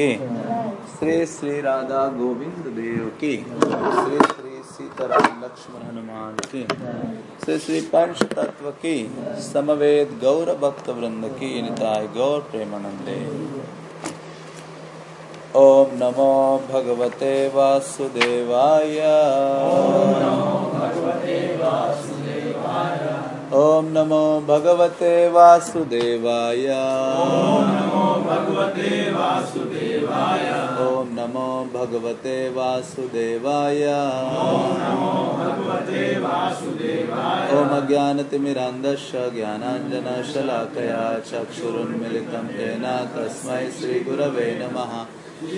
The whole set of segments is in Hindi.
की। श्री श्री राधा गोविंद देव की। श्री श्री सीताराम लक्ष्मण हनुमान की। श्री श्री पंच तत्व की। समवेद गौर भक्त वृंद की। निताय गौर प्रेमानंदे। ओम नमो भगवते वासुदेवाय। ओम नमो भगवते वासुदेवाय। ओम नमो भगवते वासुदेवाय। नमो भगवते वासुदेवाय। ओम अज्ञानतिमिरान्धस्य ज्ञानाञ्जनशलाकया चक्षुरुन्मिलितं येन तस्मै श्रीगुरवे नमः।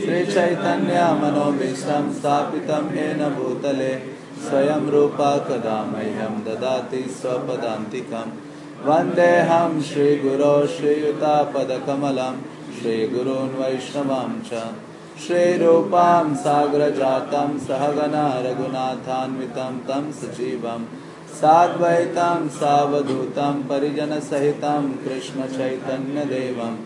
श्रीचैतन्यमनोभीष्टं स्थापितं येन भूतले स्वयं रूपा कदा मह्यं ददाति स्वपदान्तिकं। वन्देऽहं श्रीगुरो श्रीयुतापदकमलं, श्रीगुरून् वैष्णवां च। श्रीरूपां साग्रजातं सहगना रघुनाथान्वितं तं सजीवं साद्वैतं सावधूतं परिजनसहितं कृष्णचैतन्यदेवं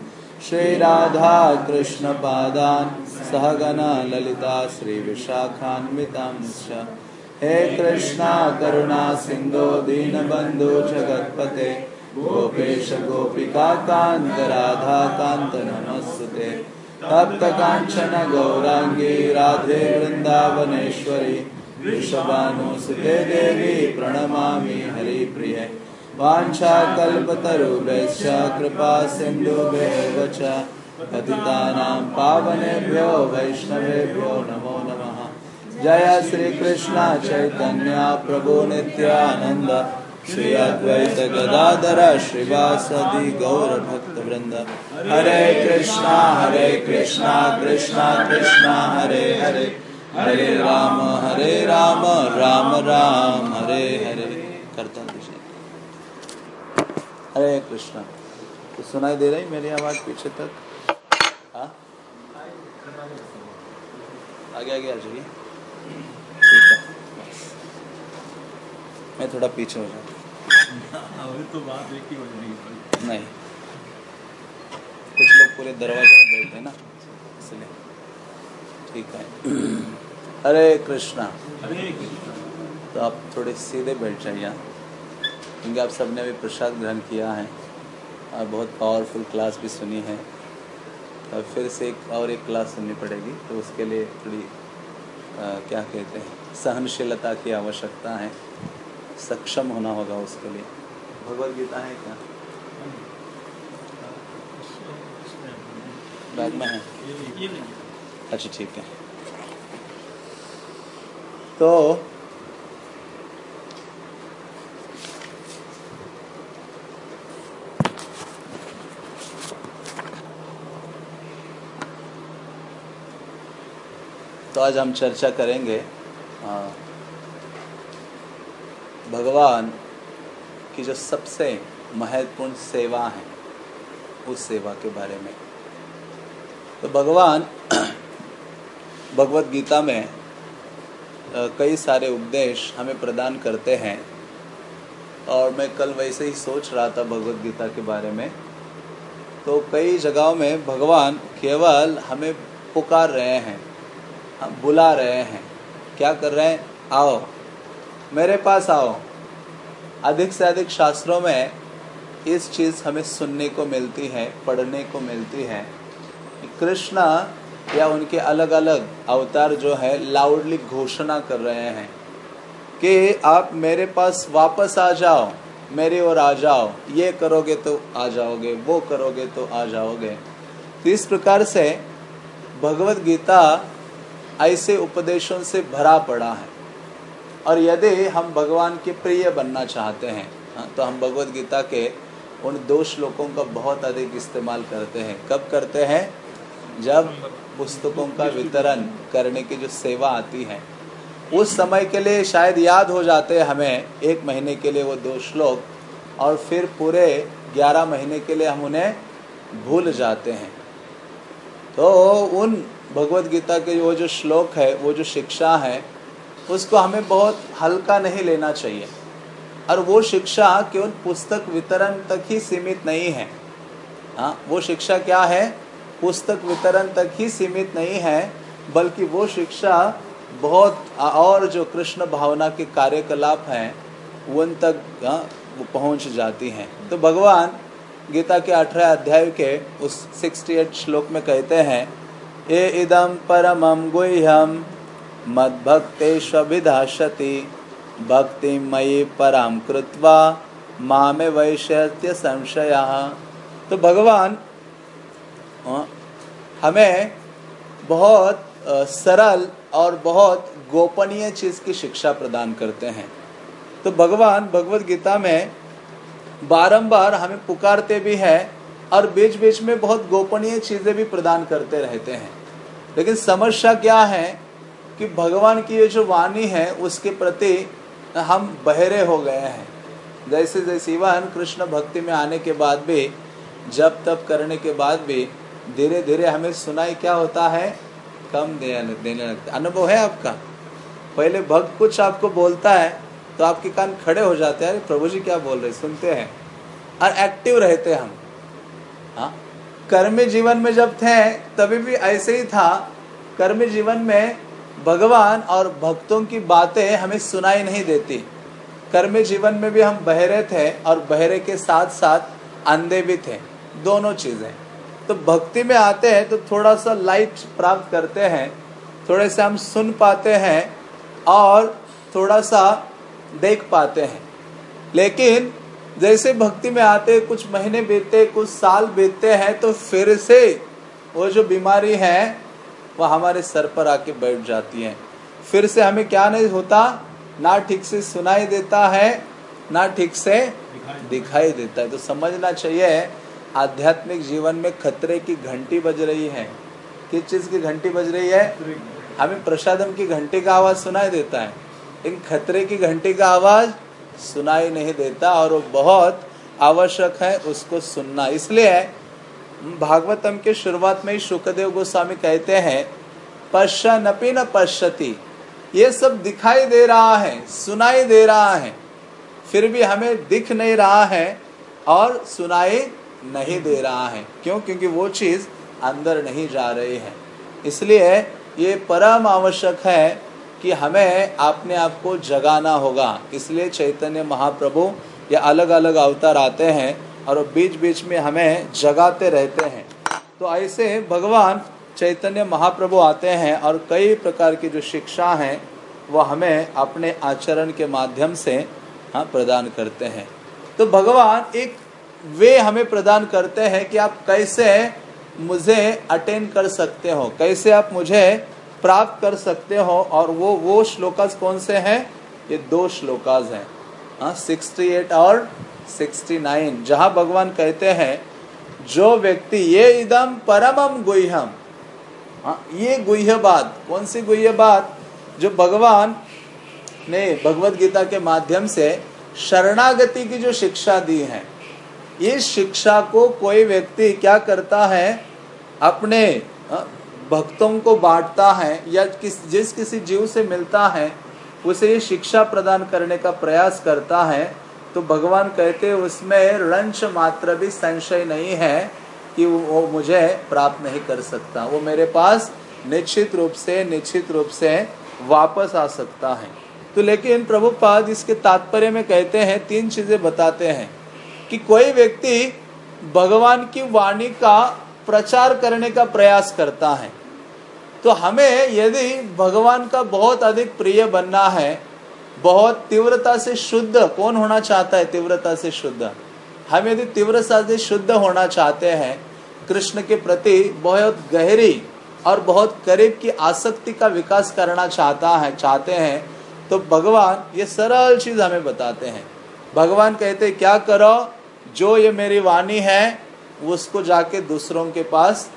श्रीराधा कृष्णपादान् सहगना ललिता श्रीविशाखान्वितं च। हे कृष्णा करुणा सिंधु दीनबन्धु जगत्पते। गोपेश गोपिका कान्त राधा तप्त काञ्चन गौराङ्गी राधे वृन्दावनेश्वरी, वृषभानुसुते देवी प्रणमामि हरिप्रिये। वाञ्छाकल्पतरुभ्यश्च, कृपा सिन्धुभ्येव च पतितानां पावनेभ्यो, वैष्णवेभ्यो नमो नमः। जय श्री कृष्ण चैतन्य प्रभु नित्यानंद श्री अद्वैत गदाधर श्रीवासदि गौर भक्त वृंद हरे कृष्णा हरे कृष्णा कृष्णा कृष्णा हरे हरे। हरे राम हरे राम राम राम हरे हरे। करता हरे कृष्णा। तो सुनाई दे रही मेरी आवाज़ पीछे तक? हाँ? आगे आगे आ जाइए ठीक है। मैं थोड़ा पीछे हो जाऊँ। अभी तो बात एक ही हो जाएगी नहीं। कुछ लोग पूरे दरवाजे में बैठे हैं ना इसलिए। ठीक है। हरे कृष्णा। तो आप थोड़े सीधे बैठ जाइए। क्योंकि आप सबने अभी प्रसाद ग्रहण किया है। और बहुत पावरफुल क्लास भी सुनी है। और फिर से एक और एक क्लास सुननी पड़ेगी। तो उसके लिए थोड़ी आ, क्या कहते हैं सहनशीलता की आवश्यकता है। सक्षम होना होगा उसके लिए। भगवत गीता है क्या? बैग में है। अच्छा ठीक है। तो तो आज हम चर्चा करेंगे भगवान की जो सबसे महत्वपूर्ण सेवा है, उस सेवा के बारे में। तो भगवान भगवत गीता में कई सारे उपदेश हमें प्रदान करते हैं। और मैं कल वैसे ही सोच रहा था भगवत गीता के बारे में। तो कई जगहों में भगवान केवल हमें पुकार रहे हैं, हम बुला रहे हैं। क्या कर रहे हैं? आओ, मेरे पास आओ। अधिक से अधिक शास्त्रों में इस चीज़ हमें सुनने को मिलती है, पढ़ने को मिलती है। कृष्णा या उनके अलग अलग अवतार जो है लाउडली घोषणा कर रहे हैं कि आप मेरे पास वापस आ जाओ मेरी ओर आ जाओ ये करोगे तो आ जाओगे वो करोगे तो आ जाओगे। तो इस प्रकार से भगवत गीता ऐसे उपदेशों से भरा पड़ा है। और यदि हम भगवान के प्रिय बनना चाहते हैं हाँ, तो हम भगवत गीता के उन दो श्लोकों का बहुत अधिक इस्तेमाल करते हैं। कब करते हैं? जब पुस्तकों का वितरण करने की जो सेवा आती है, उस समय के लिए शायद याद हो जाते हमें एक महीने के लिए वो दो श्लोक और फिर पूरे ग्यारह महीने के लिए हम उन्हें भूल जाते हैं। तो उन भगवत गीता के वो जो श्लोक है, वो जो शिक्षा है, उसको हमें बहुत हल्का नहीं लेना चाहिए। और वो शिक्षा केवल पुस्तक वितरण तक ही सीमित नहीं है। हाँ वो शिक्षा क्या है? पुस्तक वितरण तक ही सीमित नहीं है, बल्कि वो शिक्षा बहुत और जो कृष्ण भावना के कार्यकलाप हैं, उन तक वो पहुँच जाती हैं। तो भगवान गीता के अठारह अध्याय के उस सिक्सटी एट श्लोक में कहते हैं, ए इदम परमम गुह्यम मद भक्तेष्विधाशति भक्ति मयि पराम कृत्वा मामे वैश्य संशया तो भगवान हमें बहुत सरल और बहुत गोपनीय चीज़ की शिक्षा प्रदान करते हैं। तो भगवान भगवत गीता में बारंबार हमें पुकारते भी हैं और बीच बीच में बहुत गोपनीय चीज़ें भी प्रदान करते रहते हैं। लेकिन समस्या क्या है कि भगवान की ये जो वाणी है, उसके प्रति हम बहरे हो गए हैं। जैसे जैसे इवन कृष्ण भक्ति में आने के बाद भी जब तप करने के बाद भी धीरे धीरे हमें सुनाई क्या होता है? कम देने देने लगता अनुभव है आपका? पहले भक्त कुछ आपको बोलता है तो आपके कान खड़े हो जाते हैं। अरे, प्रभु जी क्या बोल रहे सुनते हैं। और एक्टिव रहते हम। हाँ? कर्मी जीवन में जब थे, तभी भी ऐसे ही था। कर्मी जीवन में भगवान और भक्तों की बातें हमें सुनाई नहीं देती। कर्मी जीवन में भी हम बहरे थे और बहरे के साथ साथ अंधे भी थे। दोनों चीज़ें। तो भक्ति में आते हैं तो थोड़ा सा लाइट प्राप्त करते हैं, थोड़े से हम सुन पाते हैं और थोड़ा सा देख पाते हैं। लेकिन जैसे भक्ति में आते, कुछ महीने बीतते कुछ साल बीतते हैं तो फिर से वो जो बीमारी है, वो हमारे सर पर आके बैठ जाती है। फिर से हमें क्या नहीं होता, ना ठीक से सुनाई देता है, ना ठीक से दिखाई देता है। तो समझना चाहिए आध्यात्मिक जीवन में खतरे की घंटी बज रही है। किस चीज़ की घंटी बज रही है? हमें प्रसादम की घंटी का आवाज़ सुनाई देता है। लेकिन खतरे की घंटी का आवाज़ सुनाई नहीं देता और वो बहुत आवश्यक है उसको सुनना। इसलिए भागवतम के शुरुआत में ही सुखदेव गोस्वामी कहते हैं पश्चनपि न पश्यति। ये सब दिखाई दे रहा है, सुनाई दे रहा है। फिर भी हमें दिख नहीं रहा है और सुनाई नहीं दे रहा है। क्यों? क्योंकि वो चीज़ अंदर नहीं जा रही है। इसलिए ये परम आवश्यक है कि हमें अपने आप को जगाना होगा। इसलिए चैतन्य महाप्रभु ये अलग अलग अवतार आते हैं और बीच बीच में हमें जगाते रहते हैं। तो ऐसे भगवान चैतन्य महाप्रभु आते हैं और कई प्रकार की जो शिक्षा हैं वह हमें अपने आचरण के माध्यम से हाँ प्रदान करते हैं। तो भगवान एक वे हमें प्रदान करते हैं कि आप कैसे मुझे अटेंड कर सकते हो, कैसे आप मुझे प्राप्त कर सकते हो, और वो वो श्लोकाज कौन से हैं? ये दो श्लोकाज हैं। हाँ सिक्सटी एट और सिक्सटी नाइन। जहाँ भगवान कहते हैं, जो व्यक्ति ये इदम परमम गुह्यम हाँ ये गुह्य बात कौन सी गुह्य बात जो भगवान ने भगवत गीता के माध्यम से शरणागति की जो शिक्षा दी है। इस शिक्षा को कोई व्यक्ति क्या करता है, अपने भक्तों को बांटता है या किस, जिस किसी जीव से मिलता है, उसे ये शिक्षा प्रदान करने का प्रयास करता है तो भगवान कहते उसमें रंश मात्र भी संशय नहीं है कि वो मुझे प्राप्त नहीं कर सकता। वो मेरे पास निश्चित रूप से, निश्चित रूप से वापस आ सकता है। तो लेकिन प्रभुपाद इसके तात्पर्य में कहते हैं, तीन चीज़ें बताते हैं। कि कोई व्यक्ति भगवान की वाणी का प्रचार करने का प्रयास करता है। तो हमें यदि भगवान का बहुत अधिक प्रिय बनना है, बहुत तीव्रता से शुद्ध, कौन होना चाहता है तीव्रता से शुद्ध? हम यदि तीव्रता से शुद्ध होना चाहते हैं, कृष्ण के प्रति बहुत गहरी और बहुत करीब की आसक्ति का विकास करना चाहता है, चाहते हैं तो भगवान ये सरल चीज़ हमें बताते हैं। भगवान कहते, क्या करो? जो ये मेरी वाणी है उसको जाके दूसरों के पास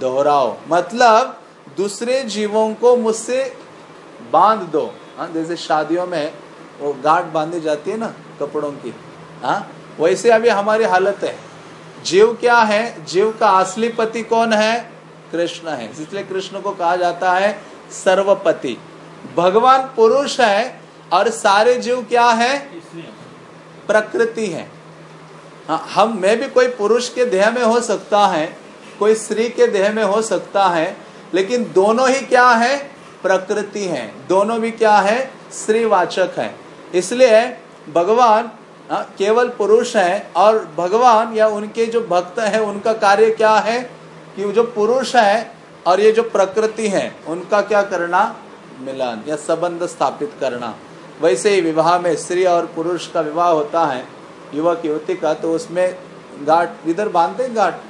दोहराओ। मतलब दूसरे जीवों को मुझसे बाँध दो। हाँ जैसे शादियों में वो गांठ बांधी जाती है ना कपड़ों की। हाँ वैसे अभी हमारी हालत है। जीव क्या है? जीव का असली पति कौन है? कृष्ण है। इसलिए कृष्ण को कहा जाता है सर्वपति। भगवान पुरुष है और सारे जीव क्या है? प्रकृति है हाँ। हम मैं भी कोई पुरुष के देह में हो सकता है कोई स्त्री के देह में हो सकता है लेकिन दोनों ही क्या है? प्रकृति है। दोनों भी क्या है? स्त्रीवाचक है। इसलिए भगवान हाँ, केवल पुरुष है और भगवान या उनके जो भक्त हैं उनका कार्य क्या है? कि जो पुरुष है और ये जो प्रकृति है उनका क्या करना? मिलन या संबंध स्थापित करना। वैसे ही विवाह में स्त्री और पुरुष का विवाह होता है। युवक युवती का तो उसमें गाट इधर बांधते गाट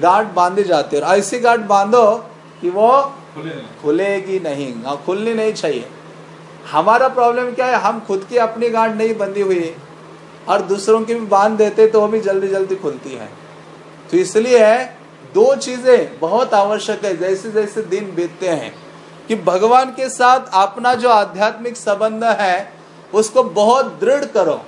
गाठ? बांधे जाते और ऐसी गाट बांधो कि वो खुलेगी नहीं। हाँ खुलनी नहीं चाहिए। हमारा प्रॉब्लम क्या है? हम खुद की अपनी गांठ नहीं बंधी हुई और दूसरों की भी बाँध देते तो वो भी जल्दी जल्दी खुलती है। तो इसलिए दो चीज़ें बहुत आवश्यक है। जैसे जैसे दिन बीतते हैं कि भगवान के साथ अपना जो आध्यात्मिक संबंध है उसको बहुत दृढ़ करो।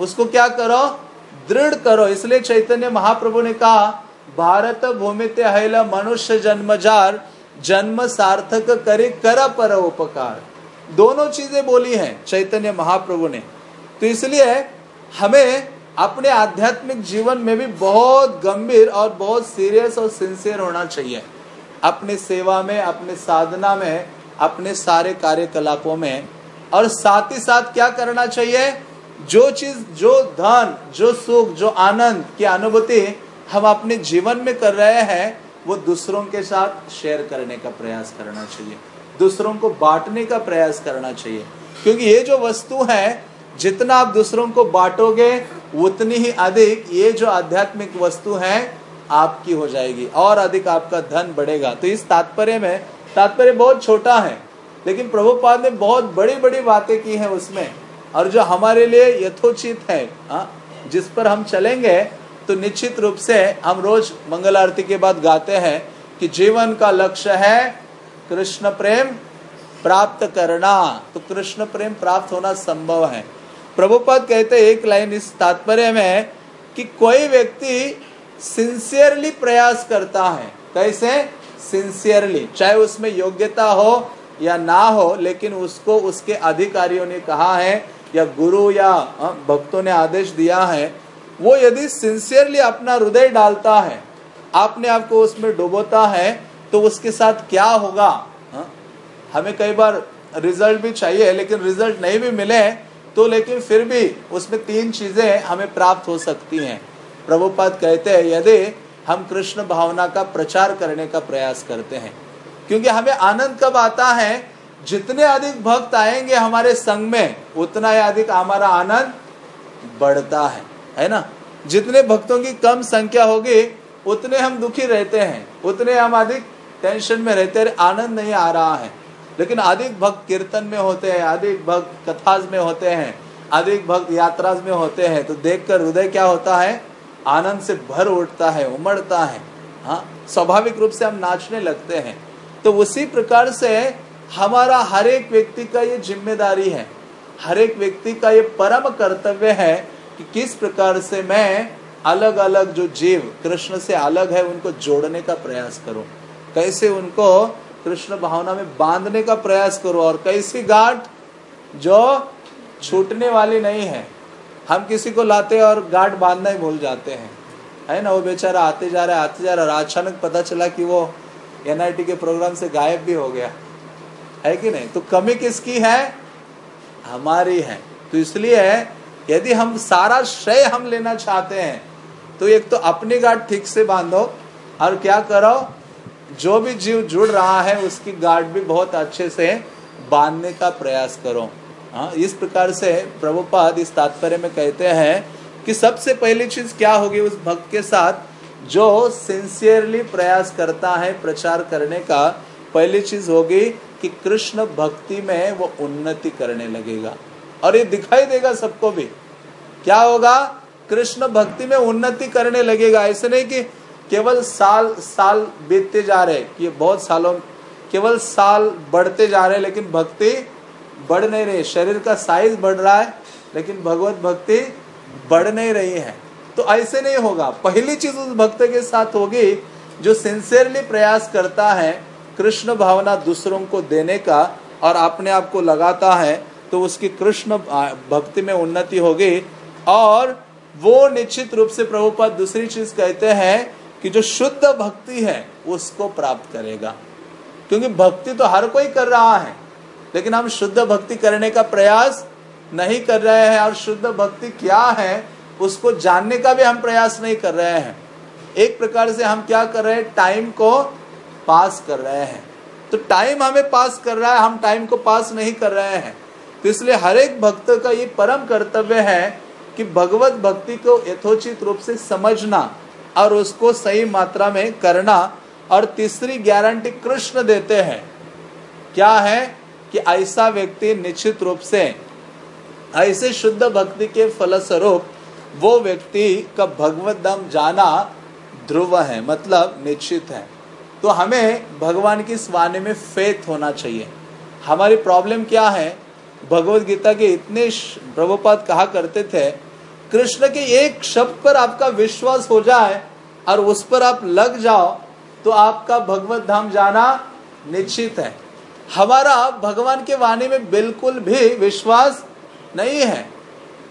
उसको क्या करो? दृढ़ करो। इसलिए चैतन्य महाप्रभु ने कहा, भारत भूमि तेहला मनुष्य जन्मजार, जन्म सार्थक करे कर पर उपकार। दोनों चीज़ें बोली हैं चैतन्य महाप्रभु ने। तो इसलिए हमें अपने आध्यात्मिक जीवन में भी बहुत गंभीर और बहुत सीरियस और सिंसियर होना चाहिए। अपने सेवा में, अपने साधना में, अपने सारे कार्यकलापों में। और साथ ही साथ क्या करना चाहिए? जो चीज़, जो धन जो सुख, जो आनंद की अनुभूति हम अपने जीवन में कर रहे हैं, वो दूसरों के साथ शेयर करने का प्रयास करना चाहिए। दूसरों को बांटने का प्रयास करना चाहिए। क्योंकि ये जो वस्तु है, जितना आप दूसरों को बांटोगे, उतनी ही अधिक ये जो आध्यात्मिक वस्तु है, आपकी हो जाएगी और अधिक आपका धन बढ़ेगा। तो इस तात्पर्य में, तात्पर्य बहुत छोटा है, लेकिन प्रभुपाद ने बहुत बड़ी बड़ी बातें की है उसमें। और जो हमारे लिए यथोचित है आ, जिस पर हम चलेंगे तो निश्चित रूप से हम रोज मंगल आरती के बाद गाते हैं कि जीवन का लक्ष्य है कृष्ण प्रेम प्राप्त करना। तो कृष्ण प्रेम प्राप्त होना संभव है। प्रभुपद कहते एक लाइन इस तात्पर्य में कि कोई व्यक्ति सिंसियरली प्रयास करता है। कैसे? सिंसियरली। चाहे उसमें योग्यता हो या ना हो लेकिन उसको उसके अधिकारियों ने कहा है या गुरु या भक्तों ने आदेश दिया है, वो यदि सिंसियरली अपना हृदय डालता है, अपने आपको उसमें डुबोता है तो उसके साथ क्या होगा हा? हमें कई बार रिज़ल्ट भी चाहिए, लेकिन रिज़ल्ट नहीं भी मिले तो लेकिन फिर भी उसमें तीन चीज़ें हमें प्राप्त हो सकती हैं प्रभुपाद कहते हैं, यदि हम कृष्ण भावना का प्रचार करने का प्रयास करते हैं, क्योंकि हमें आनंद कब आता है जितने अधिक भक्त आएँगे हमारे संग में, उतना ही अधिक हमारा आनंद बढ़ता है। है ना? जितने भक्तों की कम संख्या होगी, उतने हम दुखी रहते हैं, उतने हम अधिक टेंशन में रहते हैं, आनंद नहीं आ रहा है। लेकिन अधिक भक्त कीर्तन में होते हैं, अधिक भक्त कथाज में होते हैं, अधिक भक्त यात्राज में होते हैं तो देखकर हृदय क्या होता है? आनंद से भर उठता है, उमड़ता है। हाँ स्वाभाविक रूप से हम नाचने लगते हैं। तो उसी प्रकार से हमारा हर एक व्यक्ति का ये ज़िम्मेदारी है, हर एक व्यक्ति का ये परम कर्तव्य है कि किस प्रकार से मैं अलग अलग जो जीव कृष्ण से अलग है, उनको जोड़ने का प्रयास करूँ। कैसे उनको कृष्ण भावना में बांधने का प्रयास करो और कैसी गांठ जो छूटने वाली नहीं है। हम किसी को लाते और गांठ बांधना ही भूल जाते हैं। है ना? वो बेचारा आते जा रहा है, आते जा रहा है अचानक पता चला कि वो एनआईटी के प्रोग्राम से गायब भी हो गया। है कि नहीं? तो कमी किसकी है? हमारी है। तो इसलिए यदि हम सारा श्रेय हम लेना चाहते हैं तो एक तो अपनी गांठ ठीक से बांधो और क्या करो? जो भी जीव जुड़ रहा है, उसकी गार्ड भी बहुत अच्छे से बांधने का प्रयास करो। हाँ इस प्रकार से प्रभुपाद इस तात्पर्य में कहते हैं कि सबसे पहली चीज़ क्या होगी उस भक्त के साथ? जो सिंसियरली प्रयास करता है प्रचार करने का, पहली चीज़ होगी कि कृष्ण भक्ति में वो उन्नति करने लगेगा। और ये दिखाई देगा सबको भी। क्या होगा? कृष्ण भक्ति में उन्नति करने लगेगा। ऐसे नहीं कि केवल साल साल बीतते जा रहे कि बहुत सालों, केवल साल बढ़ते जा रहे लेकिन भक्ति बढ़ नहीं रही शरीर का साइज़ बढ़ रहा है, लेकिन भगवत भक्ति बढ़ नहीं रही है। तो ऐसे नहीं होगा। पहली चीज़ उस भक्त के साथ होगी जो सिंसियरली प्रयास करता है कृष्ण भावना दूसरों को देने का और अपने आप को लगाता है तो उसकी कृष्ण भक्ति में उन्नति होगी। और वो निश्चित रूप से प्रभुपद दूसरी चीज़ कहते हैं कि जो शुद्ध भक्ति है, उसको प्राप्त करेगा। क्योंकि भक्ति तो हर कोई कर रहा है, लेकिन हम शुद्ध भक्ति करने का प्रयास नहीं कर रहे हैं। और शुद्ध भक्ति क्या है, उसको जानने का भी हम प्रयास नहीं कर रहे हैं। एक प्रकार से हम क्या कर रहे हैं, टाइम को पास कर रहे हैं। तो टाइम हमें पास कर रहा है, हम टाइम को पास नहीं कर रहे हैं। तो इसलिए हर एक भक्त का ये परम कर्तव्य है कि भगवत भक्ति को यथोचित रूप से समझना और उसको सही मात्रा में करना। और तीसरी गारंटी कृष्ण देते हैं। क्या है कि ऐसा व्यक्ति निश्चित रूप से, ऐसे शुद्ध भक्ति के फलस्वरूप, वो व्यक्ति का भगवत धाम जाना ध्रुव है मतलब निश्चित है। तो हमें भगवान की स्वाने में फेथ होना चाहिए। हमारी प्रॉब्लम क्या है? भगवत गीता के इतने प्रभुपाद कहा करते थे, कृष्ण के एक शब्द पर आपका विश्वास हो जाए और उस पर आप लग जाओ तो आपका भगवत धाम जाना निश्चित है। हमारा भगवान के वाणी में बिल्कुल भी विश्वास नहीं है।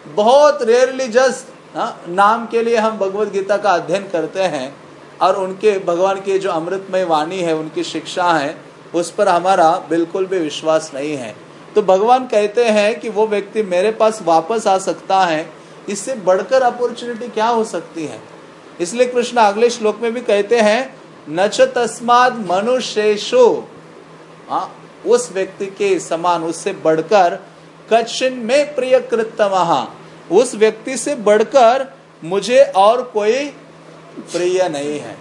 बहुत रेयरली जस्ट नाम के लिए हम भगवत गीता का अध्ययन करते हैं। और उनके, भगवान के जो अमृतमय वाणी है, उनकी शिक्षा है, उस पर हमारा बिल्कुल भी विश्वास नहीं है। तो भगवान कहते हैं कि वो व्यक्ति मेरे पास वापस आ सकता है। इससे बढ़कर अपॉर्चुनिटी क्या हो सकती है? इसलिए कृष्ण अगले श्लोक में भी कहते हैं नच तस्माद मनुष्यशो हाँ उस व्यक्ति के समान उससे बढ़कर कच्छिन में प्रिय कृतम उस व्यक्ति से बढ़कर मुझे और कोई प्रिय नहीं है।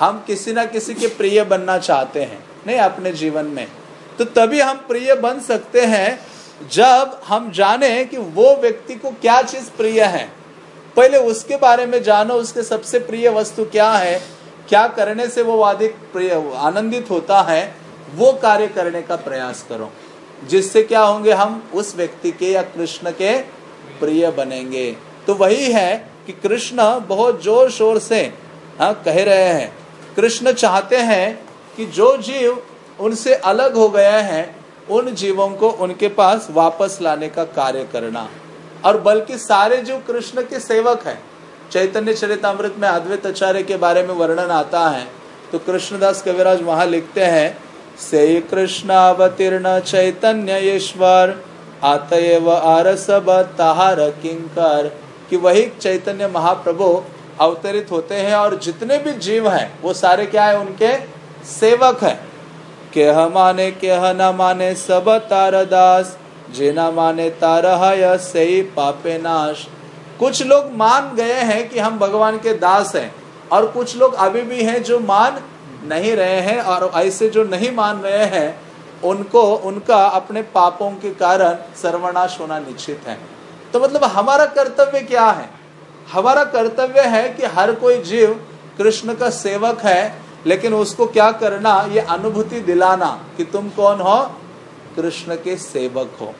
हम किसी ना किसी के प्रिय बनना चाहते हैं, नहीं अपने जीवन में। तो तभी हम प्रिय बन सकते हैं जब हम जाने कि वो व्यक्ति को क्या चीज़ प्रिय है। पहले उसके बारे में जानो, उसके सबसे प्रिय वस्तु क्या है, क्या करने से वो अधिक प्रिय, आनंदित होता है, वो कार्य करने का प्रयास करो। जिससे क्या होंगे, हम उस व्यक्ति के या कृष्ण के प्रिय बनेंगे। तो वही है कि कृष्ण बहुत ज़ोर शोर से हाँ कह रहे हैं। कृष्ण चाहते हैं कि जो जीव उनसे अलग हो गए हैं, उन जीवों को उनके पास वापस लाने का कार्य करना। और बल्कि सारे जीव कृष्ण के सेवक हैं। चैतन्य चरितमृत में अद्वैत आचार्य के बारे में वर्णन आता है। तो कृष्णदास कविराज वहाँ लिखते हैं, से कृष्ण अवतीर्ण चैतन्य ईश्वर आतएव आरसब ताहार किंकर कि वही चैतन्य महाप्रभु अवतरित होते हैं और जितने भी जीव हैं, वो सारे क्या है? उनके सेवक हैं। केह माने, केह न माने, सब तारदास जेना माने तारह सही पापे नाश। कुछ लोग मान गए हैं कि हम भगवान के दास हैं, और कुछ लोग अभी भी हैं जो मान नहीं रहे हैं, और ऐसे जो नहीं मान रहे हैं, उनको, उनका अपने पापों के कारण सर्वनाश होना निश्चित है। तो मतलब हमारा कर्तव्य क्या है? हमारा कर्तव्य है कि हर कोई जीव कृष्ण का सेवक है, लेकिन उसको क्या करना, ये अनुभूति दिलाना कि तुम कौन हो? कृष्ण के सेवक हो।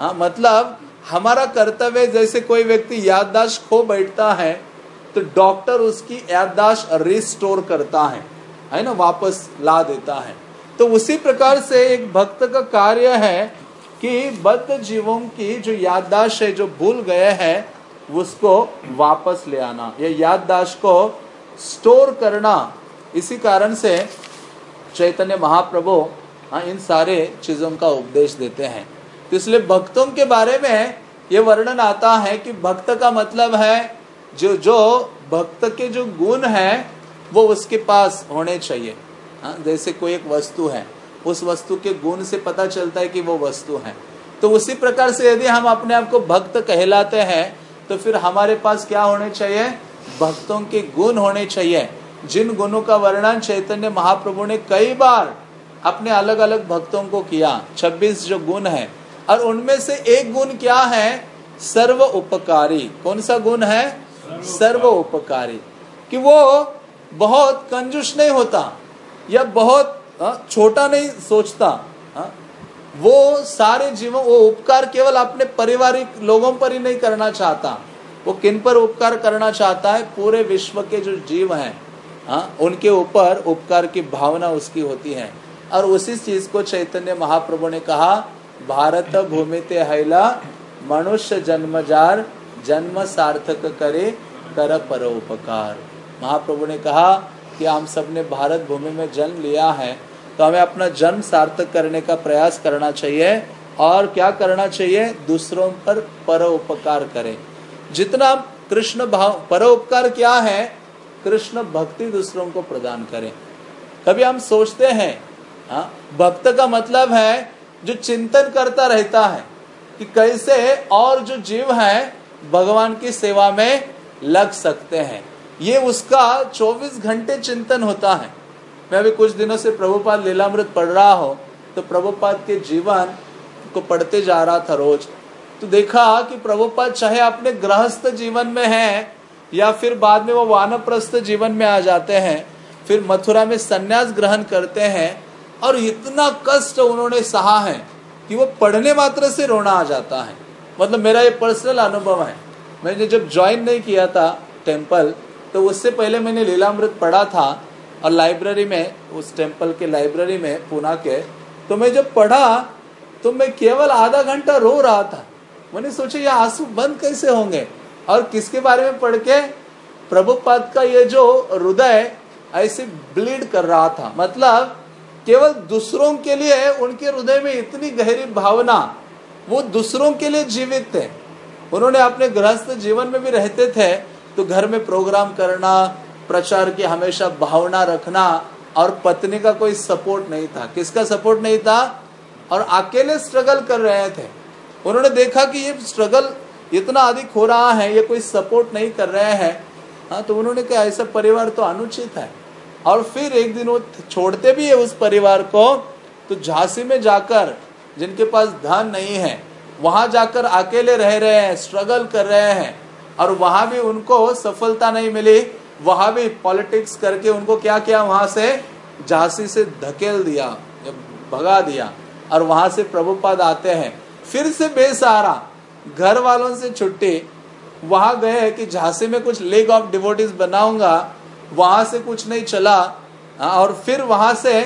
हाँ मतलब हमारा कर्तव्य जैसे कोई व्यक्ति याददाश्त खो बैठता है तो डॉक्टर उसकी याददाश्त रिस्टोर करता है है ना, वापस ला देता है। तो उसी प्रकार से एक भक्त का कार्य है कि बद्ध जीवों की जो याददाश्त है, जो भूल गए हैं, उसको वापस ले आना। या याददाश्त को स्टोर करना। इसी कारण से चैतन्य महाप्रभु हाँ इन सारे चीज़ों का उपदेश देते हैं। तो इसलिए भक्तों के बारे में ये वर्णन आता है कि भक्त का मतलब है, जो जो भक्त के जो गुण है, वो उसके पास होने चाहिए। हाँ जैसे कोई एक वस्तु है उस वस्तु के गुण से पता चलता है कि वो वस्तु है। तो उसी प्रकार से यदि हम अपने आप को भक्त कहलाते हैं तो फिर हमारे पास क्या होने चाहिए? भक्तों के गुण होने चाहिए। जिन गुणों का वर्णन चैतन्य महाप्रभु ने कई बार अपने अलग अलग भक्तों को किया 26 जो गुण है, और उनमें से एक गुण क्या है? सर्व उपकारी। कौन सा गुण है? सर्व उपकारी। कि वो बहुत कंजूस नहीं होता, या बहुत छोटा नहीं सोचता। हाँ, वो सारे जीवों वो उपकार केवल अपने पारिवारिक लोगों पर ही नहीं करना चाहता। वो किन पर उपकार करना चाहता है? पूरे विश्व के जो जीव हैं हाँ उनके ऊपर उपकार की भावना उसकी होती है। और उसी चीज़ को चैतन्य महाप्रभु ने कहा भारत भूमि ते हैला मनुष्य जन्मजार जन्म सार्थक करे कर परोपकार। महाप्रभु ने कहा कि हम सबने भारत भूमि में जन्म लिया है तो हमें अपना जन्म सार्थक करने का प्रयास करना चाहिए और क्या करना चाहिए? दूसरों पर परोपकार करें। जितना कृष्ण भाव परोपकार क्या है? कृष्ण भक्ति दूसरों को प्रदान करें। कभी हम सोचते हैं हाँ भक्त का मतलब है जो चिंतन करता रहता है कि कैसे और जो जीव है, भगवान की सेवा में लग सकते हैं। ये उसका 24 घंटे चिंतन होता है। मैं अभी कुछ दिनों से प्रभुपाद लीलामृत पढ़ रहा हूँ तो प्रभुपाद के जीवन को पढ़ते जा रहा था रोज। तो देखा कि प्रभुपाद चाहे अपने गृहस्थ जीवन में है, या फिर बाद में वो वानप्रस्थ जीवन में आ जाते हैं, फिर मथुरा में संन्यास ग्रहण करते हैं, और इतना कष्ट उन्होंने सहा है कि वो पढ़ने मात्र से रोना आ जाता है। मतलब मेरा ये पर्सनल अनुभव है। मैंने जब ज्वाइन नहीं किया था टेंपल तो उससे पहले मैंने लीलामृत पढ़ा था और लाइब्रेरी में, उस टेंपल के लाइब्रेरी में पूना के तो मैं जब पढ़ा तो मैं केवल आधा घंटा रो रहा था। मैंने सोचा, ये आँसू बंद कैसे होंगे? और किसके बारे में पढ़ के, प्रभुपाद का ये जो हृदय, ऐसे ब्लीड कर रहा था। मतलब केवल दूसरों के लिए उनके हृदय में इतनी गहरी भावना, वो दूसरों के लिए जीवित थे। उन्होंने अपने गृहस्थ जीवन में भी रहते थे तो घर में प्रोग्राम करना प्रचार की हमेशा भावना रखना और पत्नी का कोई सपोर्ट नहीं था। किसका सपोर्ट नहीं था? और अकेले स्ट्रगल कर रहे थे। उन्होंने देखा कि ये स्ट्रगल इतना अधिक हो रहा है, ये कोई सपोर्ट नहीं कर रहे हैं। हाँ तो उन्होंने कहा, ऐसा परिवार तो अनुचित है। और फिर एक दिन वो छोड़ते भी है उस परिवार को तो झांसी में जाकर, जिनके पास धन नहीं है, वहाँ जाकर अकेले रह रहे हैं स्ट्रगल कर रहे हैं। और वहाँ भी उनको सफलता नहीं मिली। वहाँ भी पॉलिटिक्स करके उनको क्या किया वहाँ से झांसी से धकेल दिया भगा दिया और वहाँ से प्रभुपाद आते हैं। फिर से बेसहारा घर वालों से छुट्टी वहाँ गए हैं कि झांसी में कुछ लेग ऑफ़ डिवोटिस बनाऊँगा वहाँ से कुछ नहीं चला हाँ, और फिर वहाँ से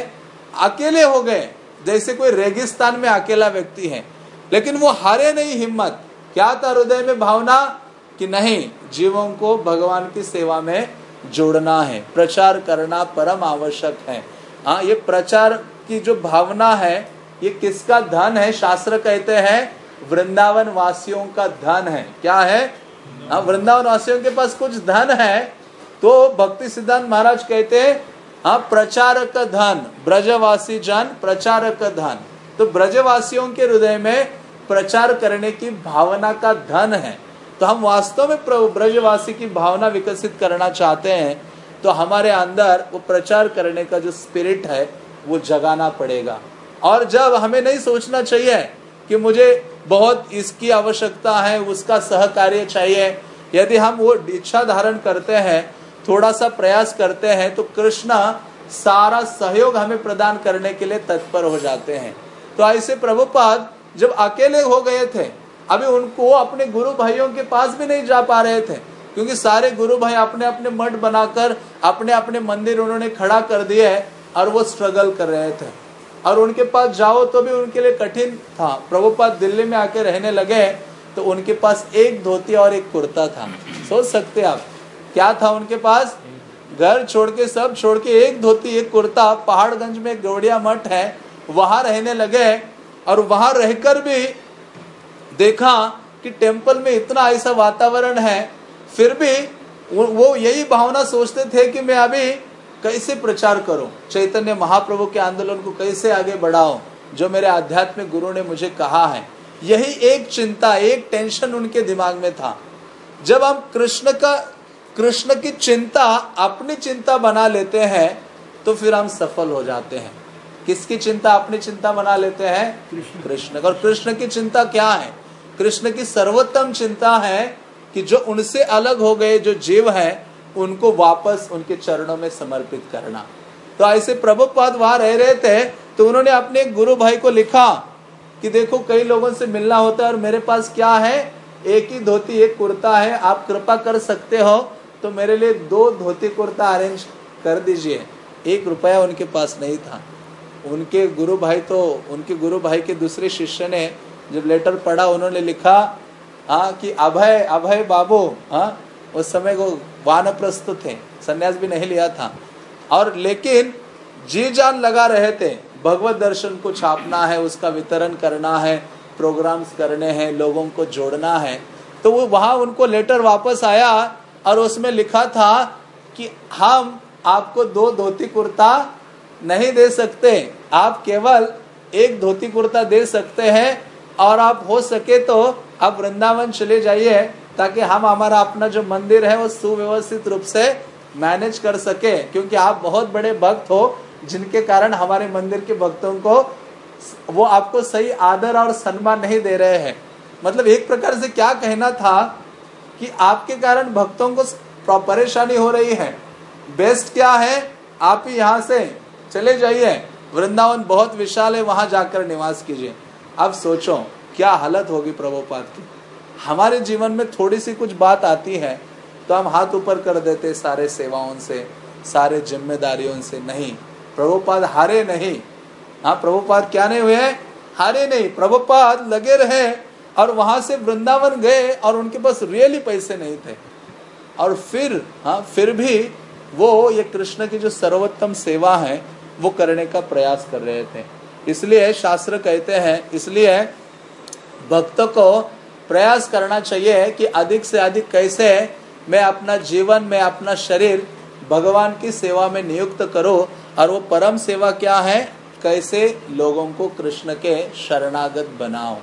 अकेले हो गए। जैसे कोई रेगिस्तान में अकेला व्यक्ति है। लेकिन वो हारे नहीं हिम्मत। क्या था हृदय में भावना? कि नहीं जीवों को भगवान की सेवा में जोड़ना है, प्रचार करना परम आवश्यक है। हाँ ये प्रचार की जो भावना है, ये किसका धन है? शास्त्र कहते हैं वृंदावन वासियों का धन है। क्या है? हाँ वृंदावन वासियों के पास कुछ धन है तो भक्ति सिद्धांत महाराज कहते हैं हाँ प्रचारक धन, ब्रजवासी जन, प्रचारक धन। तो ब्रजवासियों के हृदय में प्रचार करने की भावना का धन है। तो हम वास्तव में ब्रजवासी की भावना विकसित करना चाहते हैं तो हमारे अंदर वो प्रचार करने का जो स्पिरिट है, वो जगाना पड़ेगा। और जब हमें नहीं सोचना चाहिए कि मुझे बहुत इसकी आवश्यकता है, उसका सहकार्य चाहिए, यदि हम वो इच्छा धारण करते हैं, थोड़ा सा प्रयास करते हैं तो कृष्ण सारा सहयोग हमें प्रदान करने के लिए तत्पर हो जाते हैं। तो ऐसे प्रभुपाद जब अकेले हो गए थे अभी उनको अपने गुरु भाइयों के पास भी नहीं जा पा रहे थे, क्योंकि सारे गुरु भाई अपने अपने मठ बनाकर, अपने अपने मंदिर उन्होंने खड़ा कर दिए है और वो स्ट्रगल कर रहे थे। और उनके पास जाओ तो भी उनके लिए कठिन था। प्रभुपाद दिल्ली में आके रहने लगे तो उनके पास एक धोती और एक कुर्ता था। सोच सकते आप, क्या था उनके पास? घर छोड़ के, सब छोड़ के एक धोती, एक कुर्ता। पहाड़गंज में गौड़िया मठ है, वहाँ रहने लगे और वहाँ रहकर भी देखा कि टेंपल में इतना ऐसा वातावरण है फिर भी वो यही भावना सोचते थे कि मैं अभी कैसे प्रचार करूँ? चैतन्य महाप्रभु के आंदोलन को कैसे आगे बढ़ाऊं? जो मेरे आध्यात्मिक गुरु ने मुझे कहा है। यही एक चिंता एक टेंशन उनके दिमाग में था। जब हम कृष्ण का कृष्ण की चिंता अपनी चिंता बना लेते हैं तो फिर हम सफल हो जाते हैं। किसकी चिंता अपनी चिंता बना लेते हैं? कृष्ण और कृष्ण की चिंता क्या है? कृष्ण की सर्वोत्तम चिंता है कि जो उनसे अलग हो गए जो जीव है, उनको वापस उनके चरणों में समर्पित करना। तो ऐसे प्रभुपाद वहाँ रह रहे थे तो उन्होंने अपने गुरु भाई को लिखा कि देखो, कई लोगों से मिलना होता है और मेरे पास क्या है? एक ही धोती, एक कुर्ता है, आप कृपा कर सकते हो तो मेरे लिए दो धोती कुर्ता अरेंज कर दीजिए। एक रुपया उनके पास नहीं था। उनके गुरु भाई तो उनके गुरु भाई के दूसरे शिष्य ने जब लेटर पढ़ा, उन्होंने लिखा हाँ कि अभय अभय बाबू हाँ उस समय वो वानप्रस्थ थे, सन्यास भी नहीं लिया था। और लेकिन जी जान लगा रहे थे, भगवत दर्शन को छापना है, उसका वितरण करना है, प्रोग्राम्स करने हैं, लोगों को जोड़ना है तो वो वहाँ उनको लेटर वापस आया और उसमें लिखा था कि हम आपको दो धोती कुर्ता नहीं दे सकते, आप केवल एक धोती कुर्ता दे सकते हैं और आप हो सके तो आप वृंदावन चले जाइए, ताकि हम हमारा अपना जो मंदिर है, वो सुव्यवस्थित रूप से मैनेज कर सके, क्योंकि आप बहुत बड़े भक्त हो, जिनके कारण हमारे मंदिर के भक्तों को वो आपको सही आदर और सम्मान नहीं दे रहे हैं। मतलब एक प्रकार से क्या कहना था कि आपके कारण भक्तों को परेशानी हो रही है। बेस्ट क्या है? आप ही यहाँ से चले जाइए। वृंदावन बहुत विशाल है, वहाँ जाकर निवास कीजिए। अब सोचो, क्या हालत होगी प्रभुपाद की? हमारे जीवन में थोड़ी सी कुछ बात आती है तो हम हाथ ऊपर कर देते सारे सेवाओं से, सारे जिम्मेदारियों से। नहीं, प्रभुपाद हारे नहीं। हाँ प्रभुपाद क्या नहीं हुए? हारे नहीं। प्रभुपाद लगे रहे और वहाँ से वृंदावन गए और उनके पास रियली पैसे नहीं थे। और फिर हाँ फिर भी वो ये कृष्ण की जो सर्वोत्तम सेवा है, वो करने का प्रयास कर रहे थे। इसलिए शास्त्र कहते हैं, इसलिए भक्तों को प्रयास करना चाहिए कि अधिक से अधिक कैसे मैं अपना जीवन, में अपना शरीर भगवान की सेवा में नियुक्त करो और वो परम सेवा क्या है? कैसे लोगों को कृष्ण के शरणागत बनाओ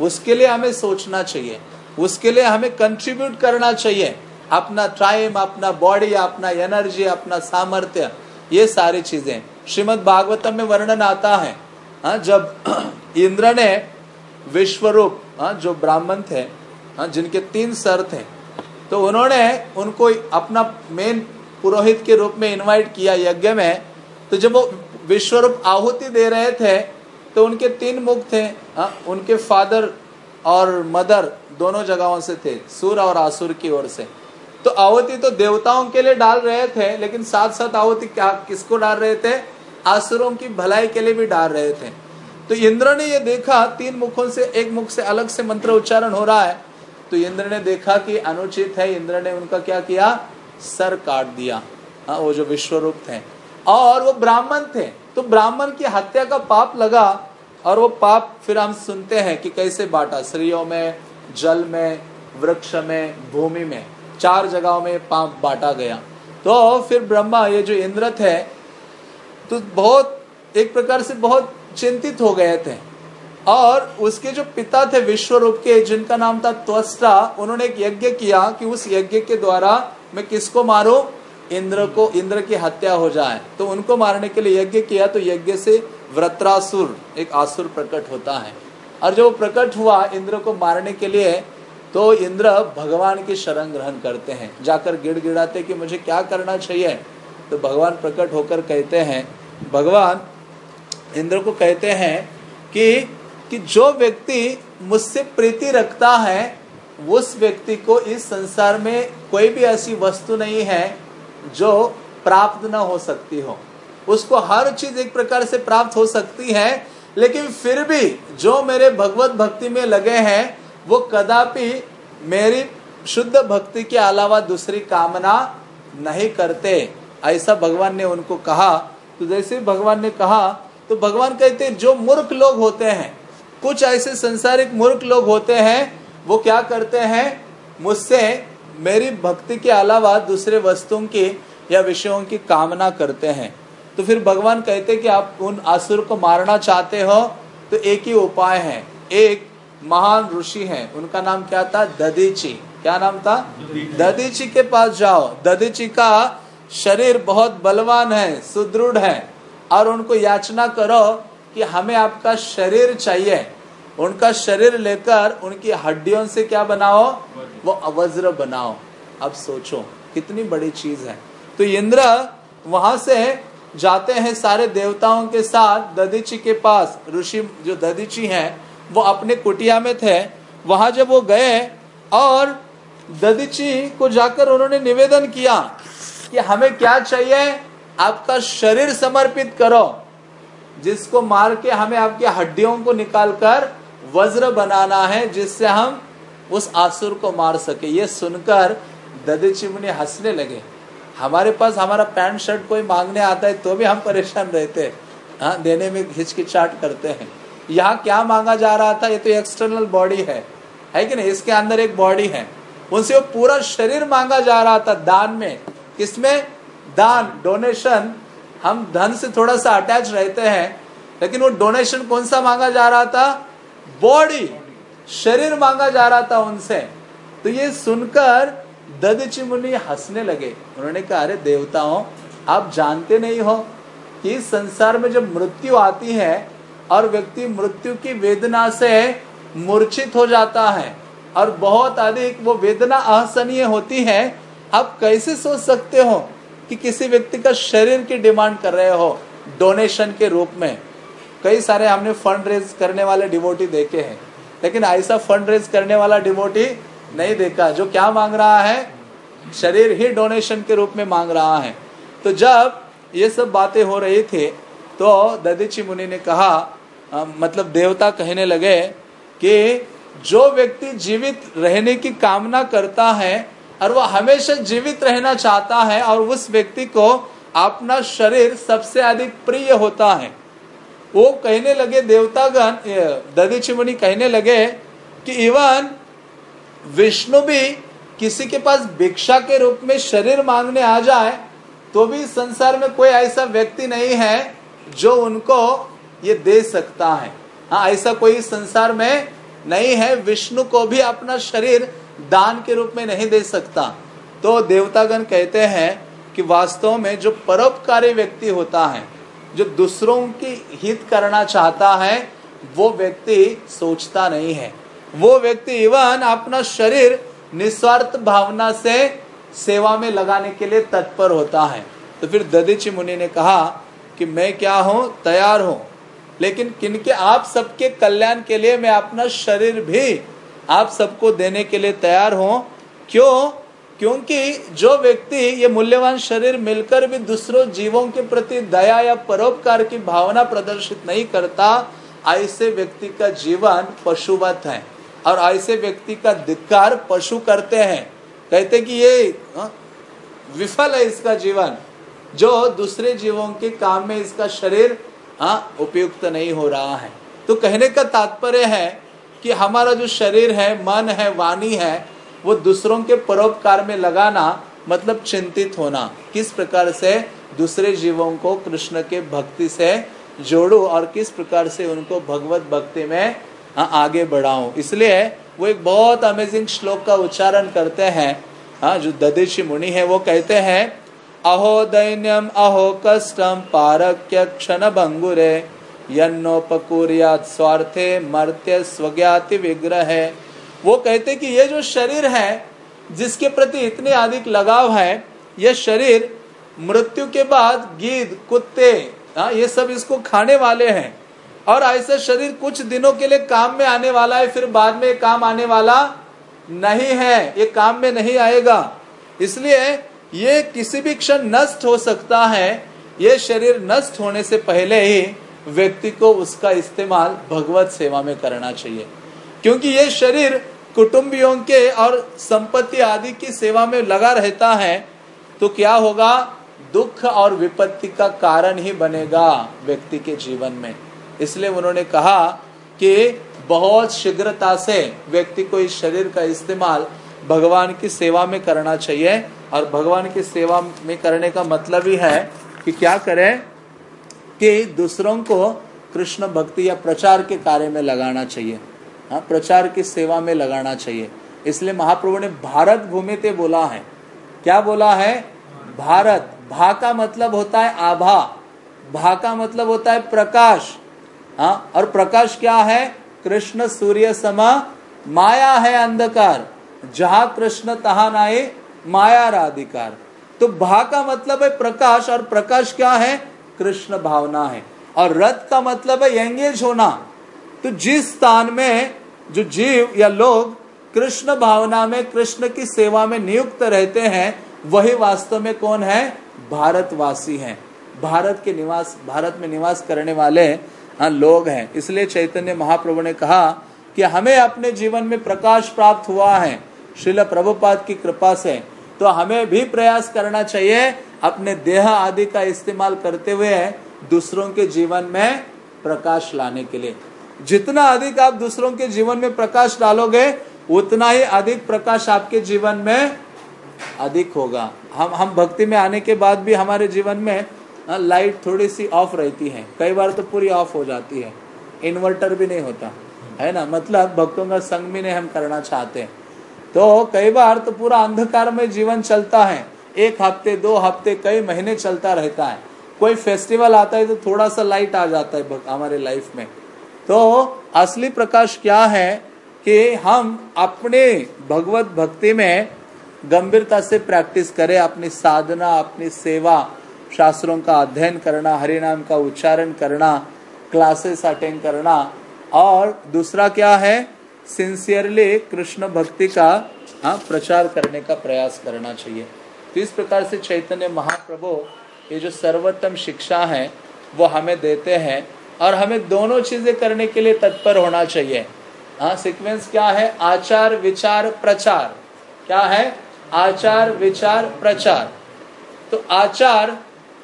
उसके लिए हमें सोचना चाहिए। उसके लिए हमें कंट्रीब्यूट करना चाहिए। अपना टाइम अपना बॉडी अपना एनर्जी अपना सामर्थ्य, ये सारी चीज़ें। श्रीमद भागवतम में वर्णन आता है हाँ जब इंद्र ने विश्वरूप हाँ जो ब्राह्मण थे हाँ जिनके तीन सर थे तो उन्होंने उनको अपना मेन पुरोहित के रूप में इनवाइट किया यज्ञ में। तो जब वो विश्वरूप आहुति दे रहे थे तो उनके तीन मुख थे हाँ उनके फादर और मदर दोनों जगहों से थे, सुर और आसुर की ओर से। तो आहुति तो देवताओं के लिए डाल रहे थे, लेकिन साथ साथ आहुति क्या, किसको डाल रहे थे? आसुरों की भलाई के लिए भी डाल रहे थे। तो इंद्र ने ये देखा, तीन मुखों से, एक मुख से अलग से मंत्र उच्चारण हो रहा है। तो इंद्र ने देखा कि अनुचित है। इंद्र ने उनका क्या किया? सर काट दिया। हाँ वो जो विश्वरूप थे। और वो ब्राह्मण थे। तो ब्राह्मण की हत्या का पाप लगा और वो पाप फिर हम सुनते हैं कि कैसे बांटा। स्त्रियों में, जल में, वृक्ष में, भूमि में, चार जगहों में पाप बांटा गया। तो फिर ब्रह्मा, ये जो इंद्र थे तो बहुत, एक प्रकार से बहुत चिंतित हो गए थे। और उसके जो पिता थे विश्व रूप के, जिनका नाम था त्वस्टा, उन्होंने एक यज्ञ किया कि उस यज्ञ के द्वारा मैं किसको मारू? इंद्र को, इंद्र की हत्या हो जाए। तो उनको मारने के लिए यज्ञ किया तो यज्ञ से व्रत्रासुर, एक आसुर प्रकट होता है। और जब प्रकट हुआ इंद्र को मारने के लिए तो इंद्र भगवान की शरण ग्रहण करते हैं। जाकर गिड़ गिड़ाते कि मुझे क्या करना चाहिए? तो भगवान प्रकट होकर कहते हैं, भगवान इंद्र को कहते हैं कि कि जो व्यक्ति मुझसे प्रीति रखता है, उस व्यक्ति को इस संसार में कोई भी ऐसी वस्तु नहीं है जो प्राप्त न हो सकती हो। उसको हर चीज़ एक प्रकार से प्राप्त हो सकती है, लेकिन फिर भी जो मेरे भगवत भक्ति में लगे हैं, वो कदापि मेरी शुद्ध भक्ति के अलावा दूसरी कामना नहीं करते। ऐसा भगवान ने उनको कहा तो जैसे भगवान ने कहा तो भगवान कहते जो मूर्ख लोग होते हैं कुछ ऐसे संसारिक मूर्ख लोग होते हैं वो क्या करते हैं मुझसे मेरी भक्ति के अलावा दूसरे वस्तुओं की या विषयों की कामना करते हैं। तो फिर भगवान कहते कि आप उन आसुर को मारना चाहते हो तो एक ही उपाय है। एक महान ऋषि है उनका नाम क्या था? ददीची क्या नाम था? ददीची के पास जाओ। ददीची का शरीर बहुत बलवान है, सुदृढ़ है, और उनको याचना करो कि हमें आपका शरीर चाहिए। उनका शरीर लेकर उनकी हड्डियों से क्या बनाओ? वो अवज्र बनाओ। अब सोचो, कितनी बड़ी चीज़ है। तो इंद्र वहाँ से जाते हैं सारे देवताओं के साथ ददीची के पास। ऋषि जो ददीची हैं, वो अपने कुटिया में थे। वहाँ जब वो गए, और ददीची को जाकर उन्होंने निवेदन किया कि हमें क्या चाहिए? आपका शरीर समर्पित करो, जिसको मार के हमें आपकी हड्डियों को निकालकर वज्र बनाना है, जिससे हम उस आसुर को मार सके। ये सुनकर ददीची मुनि हंसने लगे। हमारे पास हमारा पैंट शर्ट कोई मांगने आता है तो भी हम परेशान रहते हैं। हाँ देने में हिचकिचाट करते हैं। यहाँ क्या मांगा जा रहा था? ये तो एक्सटर्नल बॉडी है। है कि नहीं? इसके अंदर एक बॉडी है। उनसे वो पूरा शरीर मांगा जा रहा था दान में। किसमें दान डोनेशन हम धन से थोड़ा सा अटैच रहते हैं, लेकिन वो डोनेशन कौन सा मांगा जा रहा था? बॉडी शरीर मांगा जा रहा था उनसे। तो ये सुनकर ददची मुनि हंसने लगे। उन्होंने कहा, अरे देवताओं, आप जानते नहीं हो कि इस संसार में जब मृत्यु आती है और व्यक्ति मृत्यु की वेदना से मूर्छित हो जाता है और बहुत अधिक वो वेदना असहनीय होती है आप कैसे सोच सकते हो कि किसी व्यक्ति का शरीर की डिमांड कर रहे हो डोनेशन के रूप में? कई सारे हमने फंड रेज करने वाले डिवोटी देखे हैं लेकिन ऐसा फंड रेज करने वाला डिवोटी नहीं देखा जो क्या मांग रहा है? शरीर ही डोनेशन के रूप में मांग रहा है। तो जब ये सब बातें हो रही थी तो ददीची मुनि ने कहा आ, मतलब देवता कहने लगे कि जो व्यक्ति जीवित रहने की कामना करता है और वह हमेशा जीवित रहना चाहता है और उस व्यक्ति को अपना शरीर सबसे अधिक प्रिय होता है। वो कहने लगे, देवतागण ददीची मुनि कहने लगे कि इवन विष्णु भी किसी के पास भिक्षा के रूप में शरीर मांगने आ जाए तो भी संसार में कोई ऐसा व्यक्ति नहीं है जो उनको ये दे सकता है। हाँ ऐसा कोई संसार में नहीं है। विष्णु को भी अपना शरीर दान के रूप में नहीं दे सकता। तो देवतागण कहते हैं कि वास्तव में जो परोपकारी व्यक्ति होता है, जो दूसरों की हित करना चाहता है, वो व्यक्ति सोचता नहीं है। वो व्यक्ति इवन अपना शरीर निस्वार्थ भावना से सेवा में लगाने के लिए तत्पर होता है। तो फिर ददीची मुनि ने कहा कि मैं क्या हूँ? तैयार हूँ। लेकिन किनके आप सबके कल्याण के लिए मैं अपना शरीर भी आप सबको देने के लिए तैयार हूँ। क्यों? क्योंकि जो व्यक्ति ये मूल्यवान शरीर मिलकर भी दूसरों जीवों के प्रति दया या परोपकार की भावना प्रदर्शित नहीं करता, ऐसे व्यक्ति का जीवन पशुवत है। और ऐसे व्यक्ति का धिक्कार पशु करते हैं। कहते कि ये विफल है इसका जीवन। जो दूसरे जीवों के काम में इसका शरीर हाँ उपयुक्त नहीं हो रहा है। तो कहने का तात्पर्य है कि हमारा जो शरीर है, मन है, वाणी है, वो दूसरों के परोपकार में लगाना मतलब चिंतित होना। किस प्रकार से? दूसरे जीवों को कृष्ण के भक्ति से जोड़ू और किस प्रकार से उनको भगवत भक्ति में आगे बढ़ाऊं इसलिए वो एक बहुत अमेजिंग श्लोक का उच्चारण करते हैं। हाँ जो ददेशी मुनि है, वो कहते हैं, अहो दैन्यम अहो कष्टम पारक्य क्षण भंगुरे यन्नोपकुर्यात स्वार्थे मर्त्य स्वज्ञाति विग्रह। है वो कहते कि ये जो शरीर है, जिसके प्रति इतने अधिक लगाव है, ये शरीर मृत्यु के बाद गीद, कुत्ते हाँ ये सब इसको खाने वाले हैं। और ऐसा शरीर कुछ दिनों के लिए काम में आने वाला है, फिर बाद में काम आने वाला नहीं है, ये काम में नहीं आएगा। इसलिए ये किसी भी क्षण नष्ट हो सकता है, ये शरीर नष्ट होने से पहले ही व्यक्ति को उसका इस्तेमाल भगवत सेवा में करना चाहिए। क्योंकि ये शरीर कुटुंबियों के और संपत्ति आदि की सेवा में लगा रहता है तो क्या होगा? दुख और विपत्ति का कारण ही बनेगा व्यक्ति के जीवन में। इसलिए उन्होंने कहा कि बहुत शीघ्रता से व्यक्ति को इस शरीर का इस्तेमाल भगवान की सेवा में करना चाहिए। और भगवान की सेवा में करने का मतलब ही है कि क्या करें? कि दूसरों को कृष्ण भक्ति या प्रचार के कार्य में लगाना चाहिए। हाँ प्रचार की सेवा में लगाना चाहिए। इसलिए महाप्रभु ने भारत भूमि ते बोला है। क्या बोला है? भारत। भा का मतलब होता है आभा। भा का मतलब होता है प्रकाश। हाँ और प्रकाश क्या है? कृष्ण सूर्य समा माया है अंधकार। जहा कृष्ण तहा नाए माया राधिकार। तो भा का मतलब है प्रकाश, और प्रकाश क्या है? कृष्ण भावना है। और रथ का मतलब है एंगेज होना। तो जिस स्थान में जो जीव या लोग कृष्ण भावना में, कृष्ण की सेवा में नियुक्त रहते हैं, वही वास्तव में कौन है? भारतवासी हैं। भारत के निवास, भारत में निवास करने वाले हाँ लोग हैं। इसलिए चैतन्य महाप्रभु ने कहा कि हमें अपने जीवन में प्रकाश प्राप्त हुआ है श्रील प्रभुपाद की कृपा से। तो हमें भी प्रयास करना चाहिए अपने देह आदि का इस्तेमाल करते हुए दूसरों के जीवन में प्रकाश लाने के लिए। जितना अधिक आप दूसरों के जीवन में प्रकाश डालोगे, उतना ही अधिक प्रकाश आपके जीवन में अधिक होगा। हम हम भक्ति में आने के बाद भी हमारे जीवन में लाइट थोड़ी सी ऑफ़ रहती है। कई बार तो पूरी ऑफ़ हो जाती है। इन्वर्टर भी नहीं होता। है ना? मतलब भक्तों का संग भी नहीं हम करना चाहते। तो कई बार तो पूरा अंधकार में जीवन चलता है। एक हफ़्ते, दो हफ़्ते, कई महीने चलता रहता है। कोई फेस्टिवल आता है तो थोड़ा सा लाइट आ जाता है हमारे लाइफ में। तो असली प्रकाश क्या है कि हम अपने भगवत भक्ति में गंभीरता से प्रैक्टिस करें, अपनी साधना, अपनी सेवा, शास्त्रों का अध्ययन करना, हरिनाम का उच्चारण करना क्लासेस अटेंड करना। और दूसरा क्या है? सिंसियरली कृष्ण भक्ति का हाँ प्रचार करने का प्रयास करना चाहिए। तो इस प्रकार से चैतन्य महाप्रभु, ये जो सर्वोत्तम शिक्षा है, वो हमें देते हैं और हमें दोनों चीज़ें करने के लिए तत्पर होना चाहिए। हाँ सीक्वेंस क्या है? आचार, विचार, प्रचार। क्या है? आचार, विचार, प्रचार। तो आचार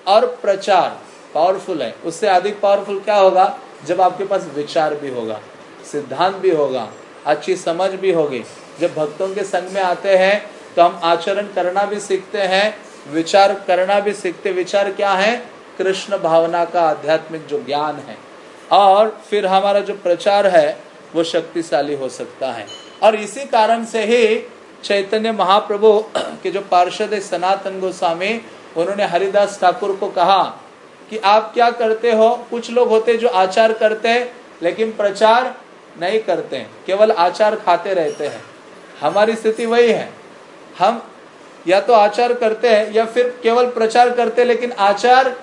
और प्रचार पावरफुल है। उससे अधिक पावरफुल क्या होगा? जब आपके पास विचार भी होगा, सिद्धांत भी होगा, अच्छी समझ भी होगी। जब भक्तों के संग में आते हैं तो हम आचरण करना भी सीखते हैं, विचार करना भी सीखते विचार क्या है? कृष्ण भावना का आध्यात्मिक जो ज्ञान है। और फिर हमारा जो प्रचार है, वो शक्तिशाली हो सकता है। और इसी कारण से ही चैतन्य महाप्रभु के जो पार्षद है, सनातन गोस्वामी, उन्होंने हरिदास ठाकुर को कहा कि आप क्या करते हो? कुछ लोग होते जो आचार करते हैं लेकिन प्रचार नहीं करते। केवल आचार खाते रहते हैं। हमारी स्थिति वही है। हम या तो आचार करते हैं या फिर केवल प्रचार करते हैं, लेकिन आचार,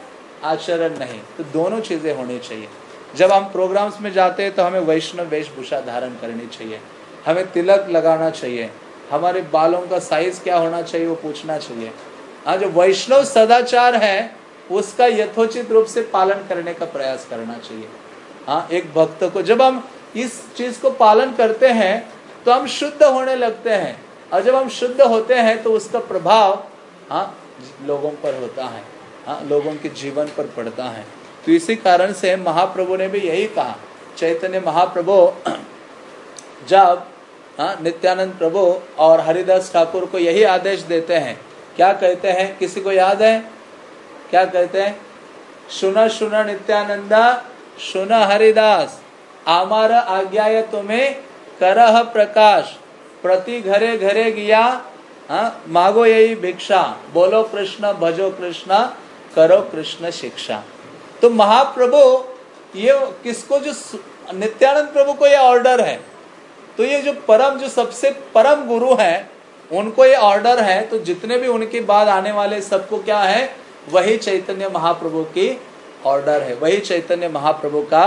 आचरण नहीं। तो दोनों चीज़ें होनी चाहिए। जब हम प्रोग्राम्स में जाते हैं तो हमें वैष्णव वेशभूषा धारण करनी चाहिए। हमें तिलक लगाना चाहिए। हमारे बालों का साइज़ क्या होना चाहिए, वो पूछना चाहिए। हाँ जो वैष्णव सदाचार है, उसका यथोचित रूप से पालन करने का प्रयास करना चाहिए। हाँ एक भक्त को जब हम इस चीज़ को पालन करते हैं तो हम शुद्ध होने लगते हैं। और जब हम शुद्ध होते हैं तो उसका प्रभाव हाँ लोगों पर होता है हाँ लोगों के जीवन पर पड़ता है। तो इसी कारण से महाप्रभु ने भी यही कहा, चैतन्य महाप्रभु, जब हाँ नित्यानंद प्रभु और हरिदास ठाकुर को यही आदेश देते हैं, क्या कहते हैं, किसी को याद है? क्या कहते हैं? सुना सुना नित्यानंदा, सुना हरिदास, आमार आज्ञा तुम्हें करह प्रकाश। प्रति घरे घरे गया हाँ मागो यही भिक्षा, बोलो कृष्ण, भजो कृष्ण, करो कृष्ण शिक्षा। तो महाप्रभु, ये किसको जो नित्यानंद प्रभु को ये ऑर्डर है तो ये जो परम, जो सबसे परम गुरु है, उनको ये ऑर्डर है तो जितने भी उनके बाद आने वाले सबको क्या है, वही चैतन्य महाप्रभु की ऑर्डर है, वही चैतन्य महाप्रभु का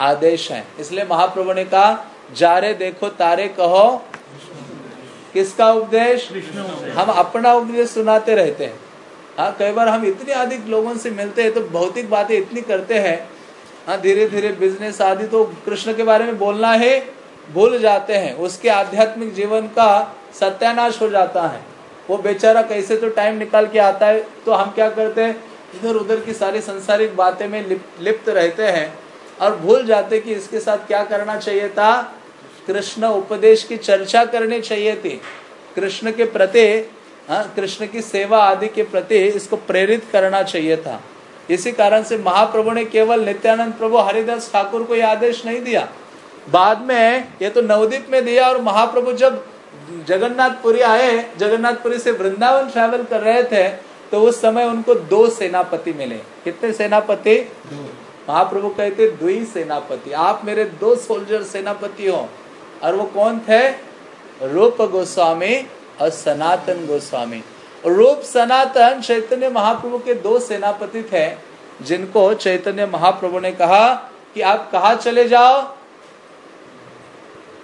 आदेश है। इसलिए महाप्रभु ने कहा जारे देखो, तारे कहो किसका उपदेश? हम अपना उपदेश सुनाते रहते हैं। हाँ कई बार हम इतने अधिक लोगों से मिलते हैं तो भौतिक बातें इतनी करते हैं। हाँ धीरे धीरे बिज़नेस आदि तो कृष्ण के बारे में बोलना है भूल जाते हैं। उसके आध्यात्मिक जीवन का सत्यानाश हो जाता है। वो बेचारा कैसे तो टाइम निकाल के आता है तो हम क्या करते हैं? इधर उधर की सारी संसारिक बातें में लिप, लिप्त रहते हैं और भूल जाते कि इसके साथ क्या करना चाहिए था? कृष्ण उपदेश की चर्चा करनी चाहिए थी। कृष्ण के प्रति हाँ कृष्ण की सेवा आदि के प्रति इसको प्रेरित करना चाहिए था। इसी कारण से महाप्रभु ने केवल नित्यानंद प्रभु हरिदास ठाकुर को यह आदेश नहीं दिया। बाद में ये तो नवदीप में दिया और महाप्रभु जब जगन्नाथपुरी आए जगन्नाथपुरी से वृंदावन ट्रैवल कर रहे थे तो उस समय उनको दो सेनापति मिले। कितने सेनापति? महाप्रभु कहते दुई सेनापति। आप मेरे दो सोल्जर सेनापति हो। और वो कौन थे? रूप गोस्वामी और सनातन गोस्वामी। रूप, सनातन चैतन्य महाप्रभु के दो सेनापति थे, जिनको चैतन्य महाप्रभु ने कहा कि आप कहा चले जाओ?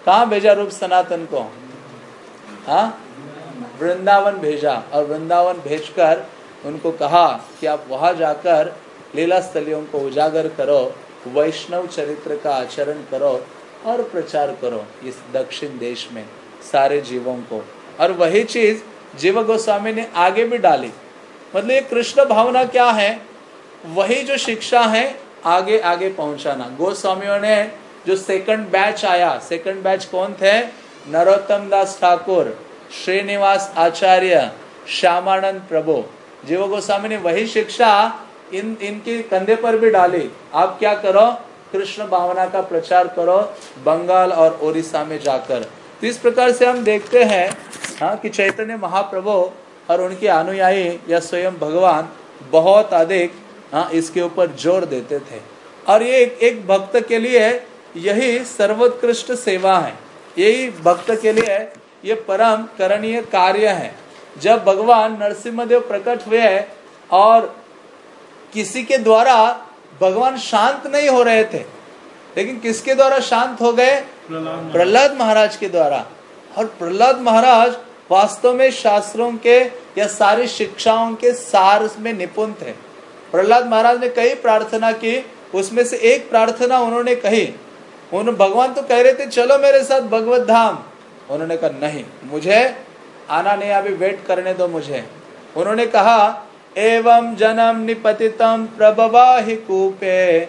कहा भेजा रूप, सनातन को? हाँ? वृंदावन भेजा। और वृंदावन भेजकर उनको कहा कि आप वहाँ जाकर लीला स्थलियों को उजागर करो, वैष्णव चरित्र का आचरण करो और प्रचार करो इस दक्षिण देश में सारे जीवों को। और वही चीज़ जीव गोस्वामी ने आगे भी डाली। मतलब ये कृष्ण भावना क्या है? वही जो शिक्षा है, आगे आगे पहुंचाना। गोस्वामियों ने जो सेकंड बैच आया सेकंड बैच कौन थे? नरोत्तम दास ठाकुर, श्रीनिवास आचार्य, श्यामानंद प्रभु। जीव गोस्वामी ने वही शिक्षा इन इनके कंधे पर भी डाली। आप क्या करो? कृष्ण भावना का प्रचार करो बंगाल और ओडिशा में जाकर। तो इस प्रकार से हम देखते हैं हाँ कि चैतन्य महाप्रभु और उनके अनुयायी या स्वयं भगवान बहुत अधिक हाँ इसके ऊपर ज़ोर देते थे। और ये एक, एक भक्त के लिए यही सर्वोत्कृष्ट सेवा है। यही भक्त के लिए ये परम करणीय कार्य है। जब भगवान नरसिम्हदेव प्रकट हुए और किसी के द्वारा भगवान शांत नहीं हो रहे थे। लेकिन किसके द्वारा शांत हो गए? प्रहलाद महाराज। के द्वारा। और प्रहलाद महाराज वास्तव में शास्त्रों के या सारी शिक्षाओं के सार में निपुण थे। प्रहलाद महाराज ने कई प्रार्थना की उसमें से एक प्रार्थना उन्होंने कही। उन भगवान तो कह रहे थे चलो मेरे साथ भगवत धाम। उन्होंने कहा नहीं मुझे आना नहीं अभी वेट करने दो मुझे। उन्होंने कहा एवं जनम निपतितम प्रभवाहि कूपे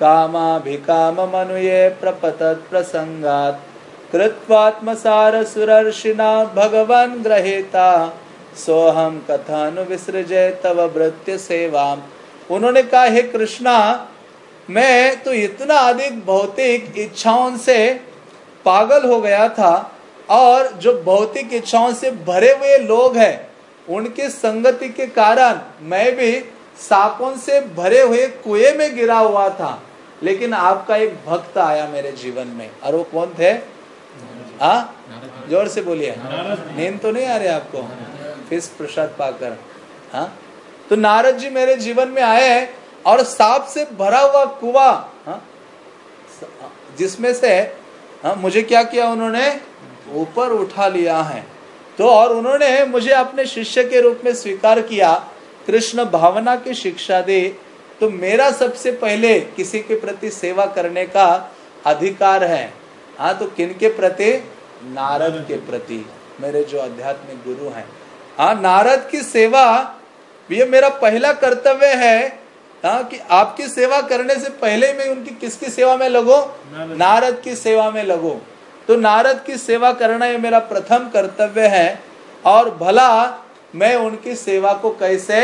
कामाभिकाम मनुये प्रपतत प्रसंगात कृत्वात्मसार सुरर्षिना भगवान ग्रहेता सोहम कथानु विसृजय तव वृत्य सेवा उन्होंने कहा, हे कृष्णा, मैं तो इतना अधिक भौतिक इच्छाओं से पागल हो गया था और जो भौतिक इच्छाओं से भरे हुए लोग हैं उनके संगति के कारण मैं भी सापों से भरे हुए कुएँ में गिरा हुआ था। लेकिन आपका एक भक्त आया मेरे जीवन में। और वो कौन थे? आ? ज़ोर से बोलिए। नींद तो नहीं आ रही आपको? फिर प्रसाद पाकर। हाँ तो नारद जी मेरे जीवन में आए हैं और सांप से भरा हुआ कुआ जिसमें से हाँ मुझे क्या किया उन्होंने? ऊपर उठा लिया है। तो और उन्होंने मुझे अपने शिष्य के रूप में स्वीकार किया कृष्ण भावना की शिक्षा दी तो मेरा सबसे पहले किसी के प्रति सेवा करने का अधिकार है। हाँ तो किन के प्रति? नारद के प्रति। मेरे जो आध्यात्मिक गुरु हैं। हाँ नारद की सेवा ये मेरा पहला कर्तव्य है हाँ कि आपकी सेवा करने से पहले मैं उनकी किसकी सेवा में लगो? नारद की। सेवा में लगो। तो नारद की सेवा करना ये मेरा प्रथम कर्तव्य है और भला मैं उनकी सेवा को कैसे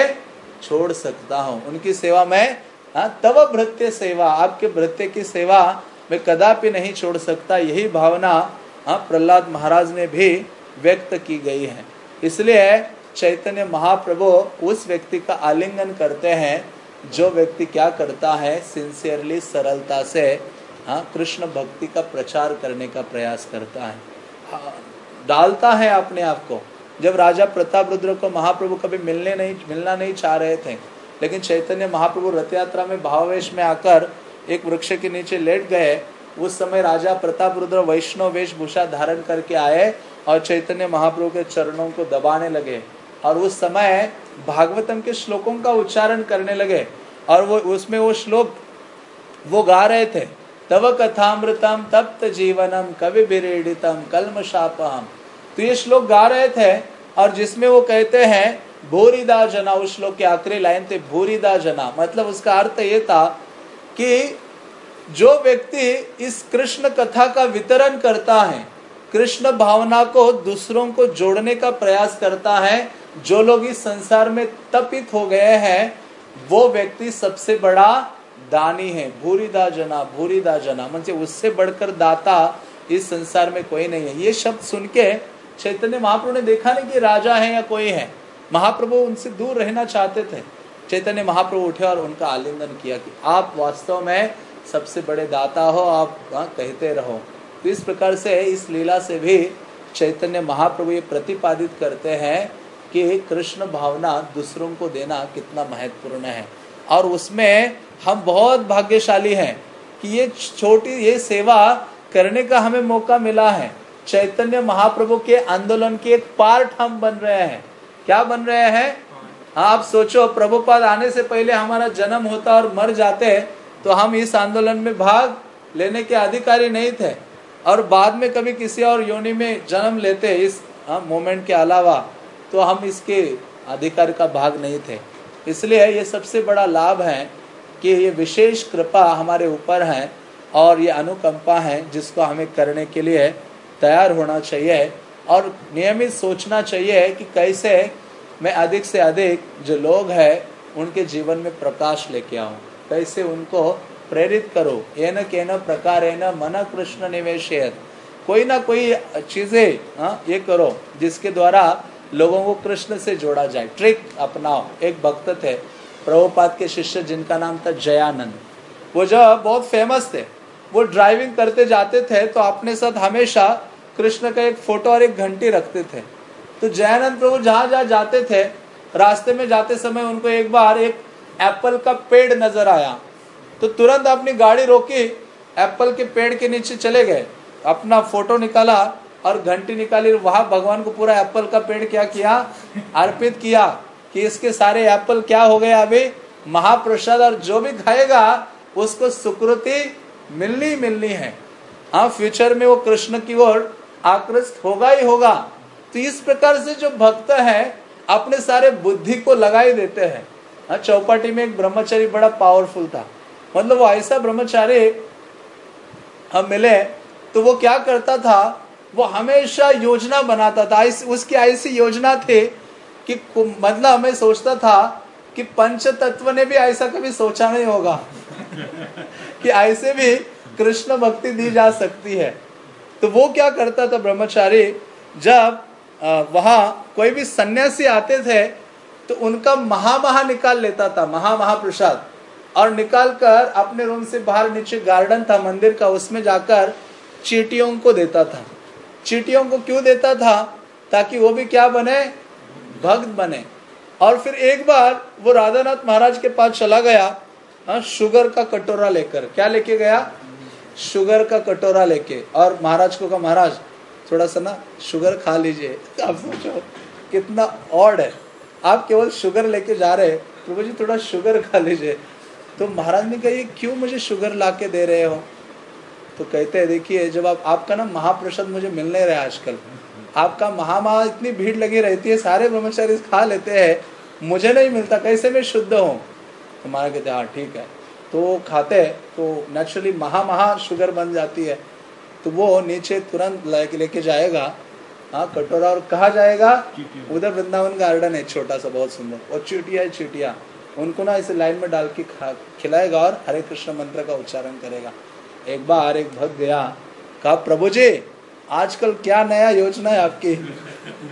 छोड़ सकता हूँ? उनकी सेवा में हाँ तब भृत्य सेवा, आपके भृत्य की सेवा मैं कदापि नहीं छोड़ सकता। यही भावना हाँ प्रहलाद महाराज ने भी व्यक्त की गई है। इसलिए चैतन्य महाप्रभु उस व्यक्ति का आलिंगन करते हैं जो व्यक्ति क्या करता है सिंसियरली सरलता से हाँ कृष्ण भक्ति का प्रचार करने का प्रयास करता है। हाँ, डालता है अपने आप को। जब राजा प्रताप रुद्र को महाप्रभु कभी मिलने नहीं मिलना नहीं चाह रहे थे लेकिन चैतन्य महाप्रभु रथ यात्रा में भावेश में आकर एक वृक्ष के नीचे लेट गए उस समय राजा प्रताप रुद्र वैष्णव वेशभूषा धारण करके आए और चैतन्य महाप्रभु के चरणों को दबाने लगे और उस समय भागवतम के श्लोकों का उच्चारण करने लगे और वो उसमें वो श्लोक वो गा रहे थे। तव कथामृतम तप्त जीवनम कवि बिरेडितम कलम शापहम तो ये श्लोक गा रहे थे, और जिसमें वो कहते हैं, भूरिदा जना उस श्लोक के आखिरी लाइन थे, भूरिदा जना मतलब उसका अर्थ ये था कि जो व्यक्ति इस कृष्ण कथा का वितरण करता है, कृष्ण भावना को दूसरों को जोड़ने का प्रयास करता है, जो लोग इस संसार में तपित हो गए हैं, वो व्यक्ति सबसे बड़ा दानी है भूरिदा जना भूरिदा जना। म्हणजे उससे बढ़कर दाता इस संसार में कोई नहीं है। ये शब्द सुन के चैतन्य महाप्रभु ने देखा नहीं कि राजा है या कोई है। महाप्रभु उनसे दूर रहना चाहते थे। चैतन्य महाप्रभु उठे और उनका आलिंगन किया कि आप वास्तव में सबसे बड़े दाता हो, आप कहते रहो। तो इस प्रकार से इस लीला से भी चैतन्य महाप्रभु ये प्रतिपादित करते हैं कि कृष्ण भावना दूसरों को देना कितना महत्वपूर्ण है। और उसमें हम बहुत भाग्यशाली हैं कि ये छोटी ये सेवा करने का हमें मौका मिला है। चैतन्य महाप्रभु के आंदोलन के एक पार्ट हम बन रहे हैं। क्या बन रहे हैं? हाँ आप सोचो प्रभुपाद आने से पहले हमारा जन्म होता और मर जाते तो हम इस आंदोलन में भाग लेने के अधिकारी नहीं थे। और बाद में कभी किसी और योनि में जन्म लेते इस हाँ, मोमेंट के अलावा तो हम इसके अधिकार का भाग नहीं थे। इसलिए ये सबसे बड़ा लाभ है कि ये विशेष कृपा हमारे ऊपर है और ये अनुकंपा है जिसको हमें करने के लिए तैयार होना चाहिए और नियमित सोचना चाहिए कि कैसे मैं अधिक से अधिक जो लोग हैं उनके जीवन में प्रकाश लेके आऊँ। कैसे उनको प्रेरित करो। ये न के न प्रकार है न मन कृष्ण निवेश कोई ना कोई चीज़ें हाँ, ये करो जिसके द्वारा लोगों को कृष्ण से जोड़ा जाए। ट्रिक अपनाओ। एक भक्त थे प्रभुपाद के शिष्य जिनका नाम था जयानंद। वो जो बहुत फ़ेमस थे, वो ड्राइविंग करते जाते थे तो अपने साथ हमेशा कृष्ण का एक फ़ोटो और एक घंटी रखते थे। तो जयानंद प्रभु जहाँ जहाँ जाते थे, रास्ते में जाते समय उनको एक बार एक एप्पल का पेड़ नज़र आया। तो तुरंत अपनी गाड़ी रोकी एप्पल के पेड़ के नीचे चले गए। अपना फ़ोटो निकाला और घंटी निकाली, वहाँ भगवान को पूरा एप्पल का पेड़ क्या किया? अर्पित किया। कि इसके सारे एप्पल क्या हो गए अभी? महाप्रसाद और जो भी खाएगा, उसको सुकृति मिलनी मिलनी है। हाँ फ्यूचर में वो कृष्ण की ओर आकृष्ट होगा ही होगा। तो इस प्रकार से जो भक्त है, अपने सारे बुद्धि को लगाई देते हैं। हाँ चौपाटी में एक ब्रह्मचारी बड़ा पावरफुल था। मतलब वो ऐसा ब्रह्मचारी हम मिले तो वो क्या करता था? वो हमेशा योजना बनाता था। उसकी ऐसी योजना थी कि मतलब हमें सोचता था कि पंच तत्व ने भी ऐसा कभी सोचा नहीं होगा कि ऐसे भी कृष्ण भक्ति दी जा सकती है। तो वो क्या करता था ब्रह्मचारी? जब वहाँ कोई भी सन्यासी आते थे तो उनका महा महा निकाल लेता था महा महाप्रसाद और निकाल कर अपने रूम से बाहर नीचे गार्डन था, मंदिर का, उसमें जाकर चीटियों को देता था। चीटियों को क्यों देता था? ताकि वो भी क्या बने? भक्त बने। और फिर एक बार वो राधानाथ महाराज के पास चला गया हाँ शुगर का कटोरा लेकर। क्या लेके गया? शुगर का कटोरा लेके। और महाराज को कहा, महाराज, थोड़ा सा ना शुगर खा लीजिए। आप सोचो, कितना ऑड है। आप केवल शुगर लेके जा रहे हैं, प्रभु जी, थोड़ा शुगर खा लीजिए। तो महाराज ने कहा, ये क्यों मुझे शुगर ला दे रहे हो? तो कहते हैं, देखिए, जब आप, आपका ना महाप्रसाद मुझे मिल नहीं रहा आजकल। आपका महामहा इतनी भीड़ लगी रहती है सारे ब्रह्मचारी खा लेते हैं मुझे नहीं मिलता कैसे मैं शुद्ध हूँ? तो महाराज कहते हाँ ठीक है। तो वो खाते तो नेचुरली महा महा शुगर बन जाती है। तो वो नीचे तुरंत लेके जाएगा। हाँ कटोरा और कहा जाएगा? उधर वृंदावन गार्डन है छोटा सा बहुत सुंदर। और चीटिया है चीटिया। उनको ना इसे लाइन में डाल के खिलाएगा और हरे कृष्ण मंत्र का उच्चारण करेगा। एक बार एक भक्त गया कहा प्रभु जी आजकल क्या नया योजना है आपकी?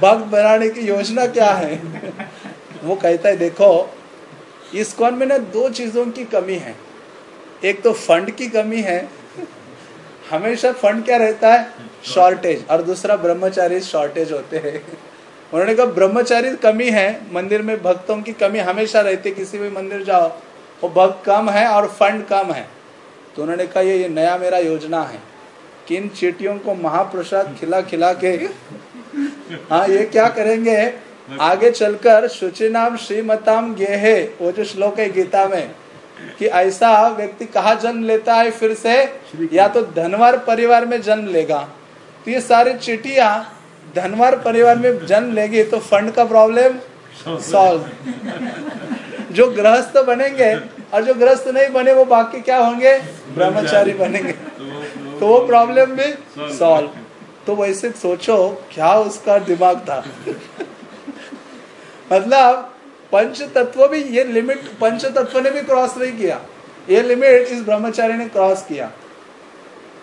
भक्त बनाने की योजना क्या है? वो कहता है देखो इस कौन में ना दो चीज़ों की कमी है। एक तो फंड की कमी है। हमेशा फंड क्या रहता है? शॉर्टेज। और दूसरा ब्रह्मचारी शॉर्टेज होते हैं। उन्होंने कहा ब्रह्मचारी कमी है मंदिर में भक्तों की कमी हमेशा रहती है। किसी भी मंदिर जाओ वो भक्त कम है और फंड कम है। तो उन्होंने कहा ये, ये नया मेरा योजना है। किन चीटियों को महाप्रसाद खिला खिला के? हाँ ये क्या करेंगे? आगे चलकर शुचि नाम श्रीमताम गेहे वो जो श्लोक है गीता में कि ऐसा व्यक्ति कहा जन्म लेता है फिर से? या तो धनवार परिवार में जन्म लेगा। तो ये सारी चिटिया धनवार परिवार में जन्म लेगी तो फंड का प्रॉब्लम सॉल्व। जो गृहस्थ बनेंगे और जो ग्रस्त नहीं बने वो बाकी क्या होंगे? ब्रह्मचारी। बनेंगे। तो वो प्रॉब्लम भी सॉल्व तो वैसे सोचो क्या उसका दिमाग था? मतलब पंच तत्व भी ये लिमिट पंच तत्व ने भी क्रॉस नहीं किया। ये लिमिट इस ब्रह्मचारी ने क्रॉस किया।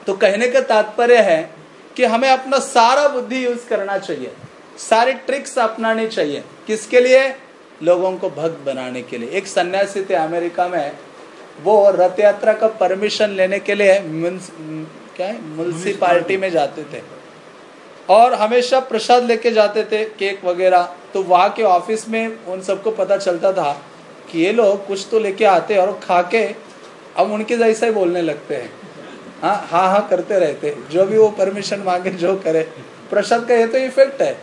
तो कहने का तात्पर्य है कि हमें अपना सारा बुद्धि यूज़ करना चाहिए। सारी ट्रिक्स अपनानी चाहिए। किसके लिए? लोगों को भक्त बनाने के लिए। एक सन्यासी थे अमेरिका में वो रथ यात्रा का परमिशन लेने के लिए क्या है म्यूनसिपालिटी में जाते थे। और हमेशा प्रसाद लेके जाते थे केक वगैरह। तो वहाँ के ऑफ़िस में उन सबको पता चलता था कि ये लोग कुछ तो लेके आते और खा के अब उनके जैसा ही बोलने लगते हैं। हाँ हाँ हाँ करते रहते जो भी वो परमिशन मांगे जो करे। प्रसाद का ये तो इफ़ेक्ट है।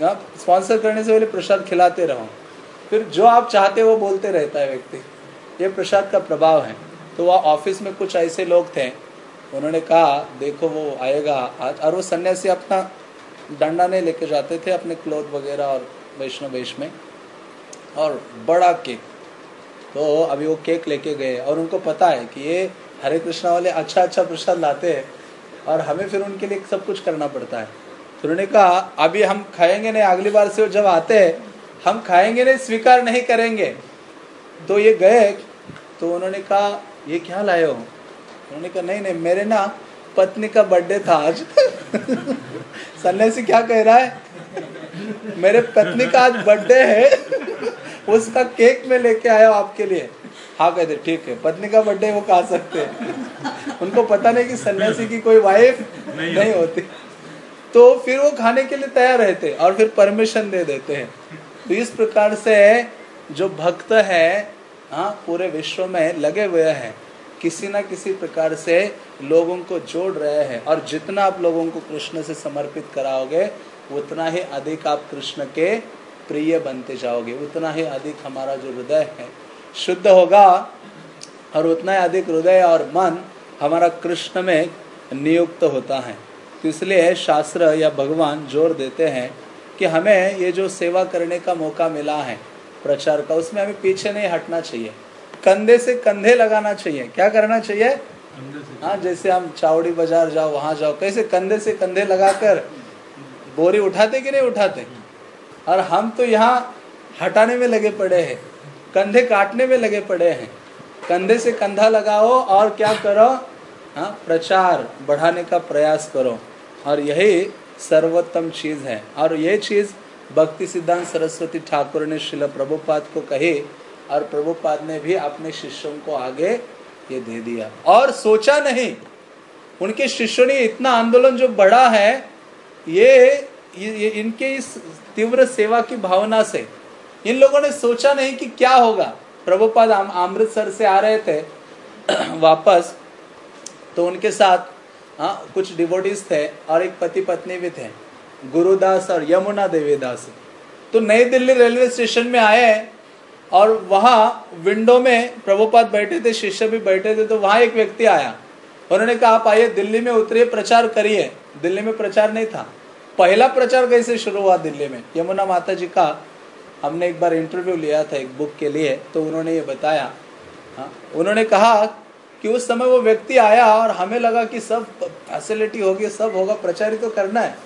स्पॉन्सर हाँ, करने से पहले प्रसाद खिलाते रहो। फिर जो आप चाहते वो बोलते रहता है व्यक्ति। ये प्रसाद का प्रभाव है। तो वह ऑफ़िस में कुछ ऐसे लोग थे उन्होंने कहा, देखो, वो आएगा। आज और वो सन्यासी अपना डंडा नहीं लेके जाते थे, अपने क्लोथ वगैरह और वैष्णव वेश में। और बड़ा केक। तो अभी वो केक लेके गए और उनको पता है कि ये हरे कृष्णा वाले अच्छा अच्छा प्रसाद लाते हैं और हमें फिर उनके लिए सब कुछ करना पड़ता है। तो उन्होंने कहा, अभी हम खाएँगे नहीं, अगली बार से जब आते हैं, हम खाएँगे नहीं, स्वीकार नहीं करेंगे। तो ये गए तो उन्होंने कहा, ये क्या लाए हो? उन्होंने कहा नहीं नहीं मेरे ना पत्नी का बर्थडे था आज. सन्यासी क्या कह रहा है? मेरे पत्नी का आज बर्थडे है। उसका केक में लेके आया आपके लिए. हाँ कहते ठीक है पत्नी का बर्थडे वो खा सकते हैं. उनको पता नहीं कि सन्यासी की कोई वाइफ नहीं, नहीं होती। तो फिर वो खाने के लिए तैयार रहते और फिर परमिशन दे देते हैं। तो इस प्रकार से जो भक्त है हाँ पूरे विश्व में लगे हुए हैं। किसी ना किसी प्रकार से लोगों को जोड़ रहे हैं। और जितना आप लोगों को कृष्ण से समर्पित कराओगे, उतना ही अधिक आप कृष्ण के प्रिय बनते जाओगे। उतना ही अधिक हमारा जो हृदय है शुद्ध होगा और उतना ही अधिक हृदय और मन हमारा कृष्ण में नियुक्त होता है। तो इसलिए शास्त्र या भगवान ज़ोर देते हैं कि हमें ये जो सेवा करने का मौका मिला है प्रचार का, उसमें हमें पीछे नहीं हटना चाहिए। कंधे से कंधे लगाना चाहिए। क्या करना चाहिए? हाँ जैसे हम चावड़ी बाज़ार जाओ वहाँ जाओ कैसे कंधे से कंधे लगाकर बोरी उठाते कि नहीं उठाते? और हम तो यहाँ हटाने में लगे पड़े हैं कंधे काटने में लगे पड़े हैं। कंधे से कंधा लगाओ और क्या करो? हाँ प्रचार बढ़ाने का प्रयास करो। और यही सर्वोत्तम चीज़ है। और ये चीज़ भक्ति सिद्धांत सरस्वती ठाकुर ने शिल प्रभुपाद को कही और प्रभुपाद ने भी अपने शिष्यों को आगे ये दे दिया। और सोचा नहीं उनके शिष्यों ने इतना आंदोलन जो बढ़ा है ये, ये इनके इस तीव्र सेवा की भावना से इन लोगों ने सोचा नहीं कि क्या होगा। प्रभुपाद अमृतसर से आ रहे थे वापस तो उनके साथ हाँ कुछ डिवोटिस थे और एक पति पत्नी भी थे गुरुदास और यमुना देवीदास। तो नई दिल्ली रेलवे स्टेशन में आए और वहाँ विंडो में प्रभुपाद बैठे थे, शिष्य भी बैठे थे तो वहाँ एक व्यक्ति आया। उन्होंने कहा, आप आइए, दिल्ली में उतरिए, प्रचार करिए। दिल्ली में प्रचार नहीं था। पहला प्रचार कैसे शुरू हुआ दिल्ली में? यमुना माता जी का हमने एक बार इंटरव्यू लिया था एक बुक के लिए तो उन्होंने ये बताया। हाँ उन्होंने कहा कि उस समय वो व्यक्ति आया और हमें लगा कि सब फैसिलिटी होगी, सब होगा, प्रचार ही तो करना है।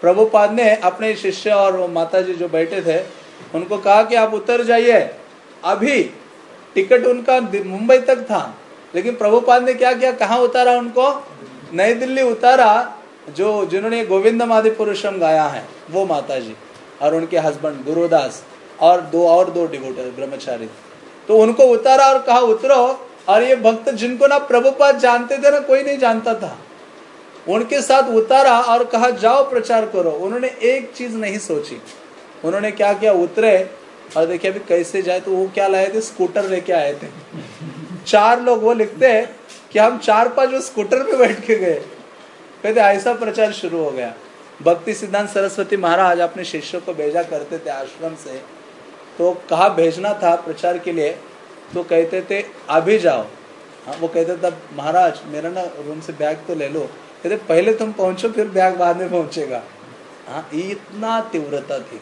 प्रभुपाद ने अपने शिष्य और माता जी जो बैठे थे, उनको कहा कि आप उतर जाइए। अभी टिकट उनका मुंबई तक था। लेकिन प्रभुपाद ने क्या किया? कहा उतारा उनको? नई दिल्ली उतारा, जो, जिन्होंने गोविंद माधि पुरुषम गाया है, वो माता जी और उनके हस्बैंड गुरुदास और दो और दो डिवोटर ब्रह्मचारी। तो उनको उतारा और कहा, उतरो। और ये भक्त जिनको ना प्रभुपाद जानते थे, ना कोई नहीं जानता था। उनके साथ उतारा और कहा, जाओ, प्रचार करो। उन्होंने एक चीज़ नहीं सोची। उन्होंने क्या किया? उतरे और देखिए अभी कैसे जाए तो वो क्या लाए थे? स्कूटर लेके आए थे। चार लोग वो लिखते हैं कि हम चार पाँच स्कूटर पे बैठ के गए। कहते ऐसा प्रचार शुरू हो गया। भक्ति सिद्धांत सरस्वती महाराज अपने शिष्यों को भेजा करते थे आश्रम से। तो कहा भेजना था प्रचार के लिए तो कहते थे, अभी जाओ। हाँ वो कहते तब महाराज, मेरा ना रूम से बैग तो ले लो। कहते, पहले तुम पहुंचो, फिर बैग बाद में पहुंचेगा। हाँ इतना तीव्रता थी।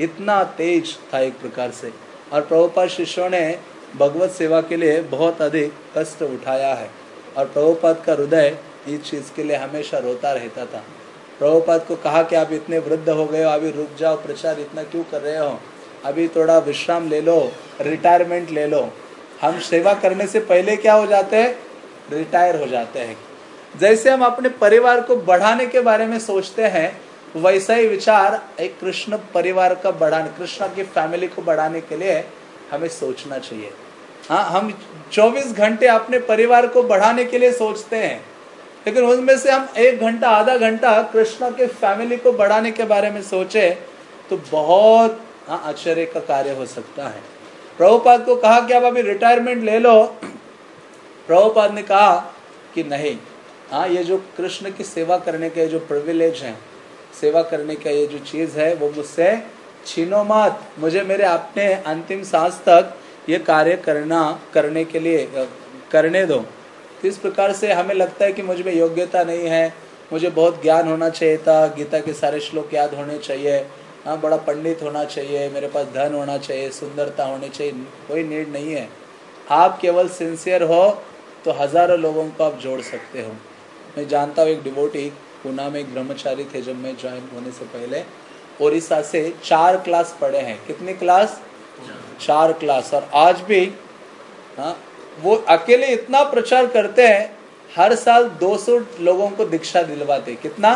इतना तेज था एक प्रकार से। और प्रभुपाद शिष्यों ने भगवत सेवा के लिए बहुत अधिक कष्ट उठाया है। और प्रभुपाद का हृदय इस चीज़ के लिए हमेशा रोता रहता था। प्रभुपाद को कहा कि आप इतने वृद्ध हो गए हो, अभी रुक जाओ, प्रचार इतना क्यों कर रहे हो? अभी थोड़ा विश्राम ले लो रिटायरमेंट ले लो। हम सेवा करने से पहले क्या हो जाते हैं? रिटायर हो जाते हैं। जैसे हम अपने परिवार को बढ़ाने के बारे में सोचते हैं वैसा ही विचार एक कृष्ण परिवार का बढ़ाने, कृष्ण की फैमिली को बढ़ाने के लिए हमें सोचना चाहिए। हाँ हम 24 घंटे अपने परिवार को बढ़ाने के लिए सोचते हैं, लेकिन उसमें से हम एक घंटा, आधा घंटा कृष्ण के फैमिली को बढ़ाने के बारे में सोचे तो बहुत हाँ आश्चर्य का कार्य हो सकता है। प्रभुपाद को कहा कि आप अभी रिटायरमेंट ले लो। प्रभुपाद ने कहा कि, नहीं हाँ ये जो कृष्ण की सेवा करने के, जो प्रिविलेज हैं सेवा करने का ये जो चीज़ है, वो मुझसे, छीनो मत, मुझे मेरे अपने अंतिम सांस तक ये कार्य करना, करने के लिए करने दो। तो इस प्रकार से हमें लगता है कि मुझमें योग्यता नहीं है, मुझे बहुत ज्ञान होना चाहिए था, गीता के सारे श्लोक याद होने चाहिए हाँ बड़ा पंडित होना चाहिए, मेरे पास धन होना चाहिए, सुंदरता होनी चाहिए, कोई नीड नहीं है। आप केवल सिंसियर हो तो हज़ारों लोगों को आप जोड़ सकते हो। मैं जानता हूँ एक डिवोटी पूना में एक ब्रह्मचारी थे जब मैं ज्वाइन होने से पहले। ओडिशा से चार क्लास पढ़े हैं। कितनी क्लास चार क्लास और आज भी हाँ वो अकेले इतना प्रचार करते हैं, हर साल 200 लोगों को दीक्षा दिलवाते। कितना?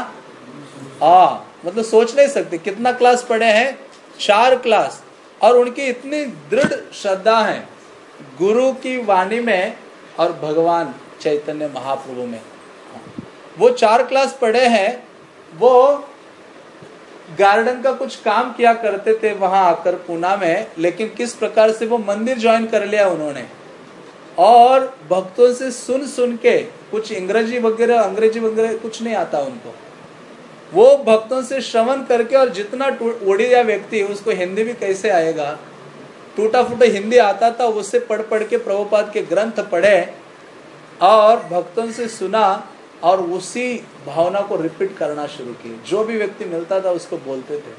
हाँ मतलब सोच नहीं सकते। कितना क्लास पढ़े हैं? चार क्लास और उनकी इतनी दृढ़ श्रद्धा है। गुरु की वाणी में और भगवान चैतन्य महाप्रभु में। वो चार क्लास पढ़े हैं, वो गार्डन का कुछ काम किया करते थे वहाँ आकर पूना में, लेकिन किस प्रकार से वो मंदिर ज्वाइन कर लिया उन्होंने? और भक्तों से सुन सुन के कुछ अंग्रेज़ी वगैरह अंग्रेज़ी वगैरह कुछ नहीं आता उनको। वो भक्तों से श्रवण करके और जितना उड़िया व्यक्ति उसको हिंदी भी कैसे आएगा? टूटा फूटा हिंदी आता था, उससे पढ़ पढ़ के प्रभुपाद के ग्रंथ पढ़े और भक्तों से सुना और उसी भावना को रिपीट करना शुरू किए। जो भी व्यक्ति मिलता था उसको बोलते थे।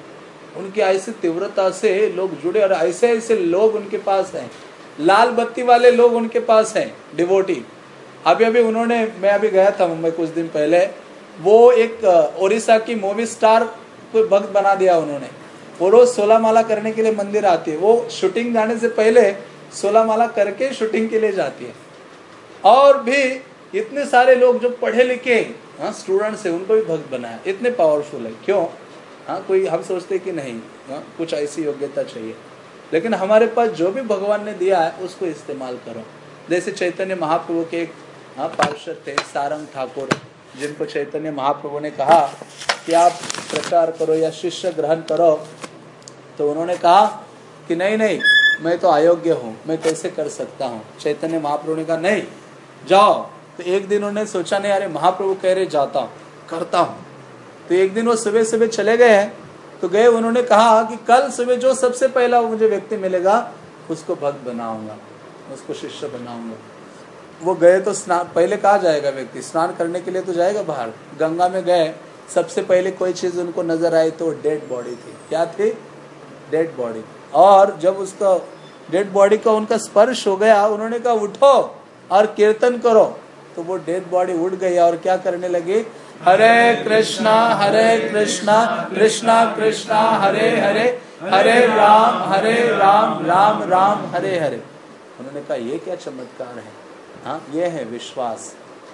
उनकी ऐसी तीव्रता से लोग जुड़े और ऐसे ऐसे लोग उनके पास हैं। लाल बत्ती वाले लोग उनके पास हैं डिवोटी अभी अभी उन्होंने, मैं अभी गया था मुंबई कुछ दिन पहले। वो एक ओडिशा की मूवी स्टार को भक्त बना दिया उन्होंने। वो रोज सोलह माला करने के लिए मंदिर आती है। वो शूटिंग जाने से पहले सोलह माला करके शूटिंग के लिए जाती है। और भी इतने सारे लोग जो पढ़े लिखे हाँ स्टूडेंट्स है, उनको भी भक्त बनाया। इतने पावरफुल है। क्यों? हाँ कोई हम सोचते कि नहीं हाँ कुछ ऐसी योग्यता चाहिए। लेकिन हमारे पास जो भी भगवान ने दिया है, उसको इस्तेमाल करो। जैसे चैतन्य महाप्रभु के एक हाँ पार्षद थे, सारंग ठाकुर, जिनको चैतन्य महाप्रभु ने कहा कि आप प्रचार करो या शिष्य ग्रहण करो तो उन्होंने कहा कि नहीं नहीं, मैं तो अयोग्य हूँ, मैं कैसे कर सकता हूँ? चैतन्य महाप्रभु ने कहा, नहीं, जाओ तो एक दिन उन्होंने सोचा, नहीं, अरे, महाप्रभु कह रहे, जाता हूँ, करता हूँ। तो एक दिन वो सुबह सुबह चले गए हैं। तो गए, उन्होंने कहा कि कल सुबह जो सबसे पहला मुझे व्यक्ति मिलेगा, उसको भक्त बनाऊँगा, उसको शिष्य बनाऊँगा। वो गए तो स्नान पहले कहा जाएगा व्यक्ति? स्नान करने के लिए तो जाएगा बाहर। गंगा में गए, सबसे पहले कोई चीज़ उनको नज़र आई तो डेड बॉडी थी। क्या थी? Dead body. और जब उसका डेड बॉडी का उनका स्पर्श हो गया, उन्होंने कहा, उठो और कीर्तन करो। तो वो डेड बॉडी उठ गई और क्या करने लगी? हरे कृष्णा हरे कृष्णा कृष्णा कृष्णा, हरे हरे हरे राम हरे राम राम राम, हरे हरे। उन्होंने कहा, ये क्या चमत्कार है? हाँ ये है विश्वास।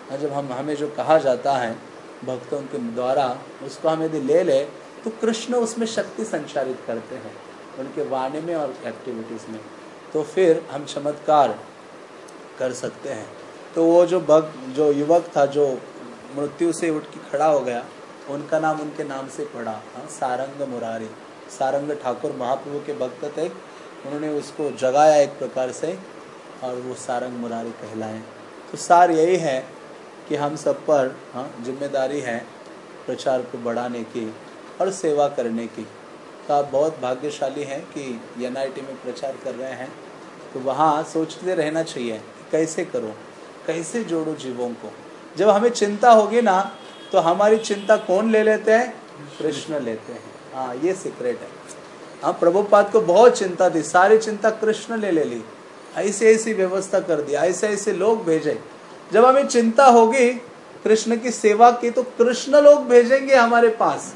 हाँ जब हम, हमें जो कहा जाता है, भक्तों के द्वारा, उसको हम यदि ले ले तो कृष्ण उसमें शक्ति संचारित करते हैं, उनके वाणी में और एक्टिविटीज़ में। तो फिर हम चमत्कार कर सकते हैं। तो वो जो भक्त जो युवक था, जो मृत्यु से उठ के खड़ा हो गया, उनका नाम उनके नाम से पड़ा हाँ सारंग मुरारी। सारंग ठाकुर महाप्रभु के भक्त थे। उन्होंने उसको जगाया एक प्रकार से और वो सारंग मुरारी कहलाए। तो सार यही है कि हम सब पर हाँ ज़िम्मेदारी है प्रचार को बढ़ाने की और सेवा करने की। तो आप बहुत भाग्यशाली हैं कि एनआईटी में प्रचार कर रहे हैं। तो वहाँ सोचते रहना चाहिए कैसे करो? कैसे जोड़ो जीवों को? जब हमें चिंता होगी ना तो हमारी चिंता कौन ले लेते हैं? कृष्ण लेते हैं। हाँ ये सीक्रेट है। हाँ प्रभुपाद को बहुत चिंता थी, सारी चिंता कृष्ण ले ले ली। ऐसी ऐसी व्यवस्था कर दी, ऐसे ऐसे लोग भेजे। जब हमें चिंता होगी कृष्ण की सेवा की तो कृष्ण लोग भेजेंगे हमारे पास।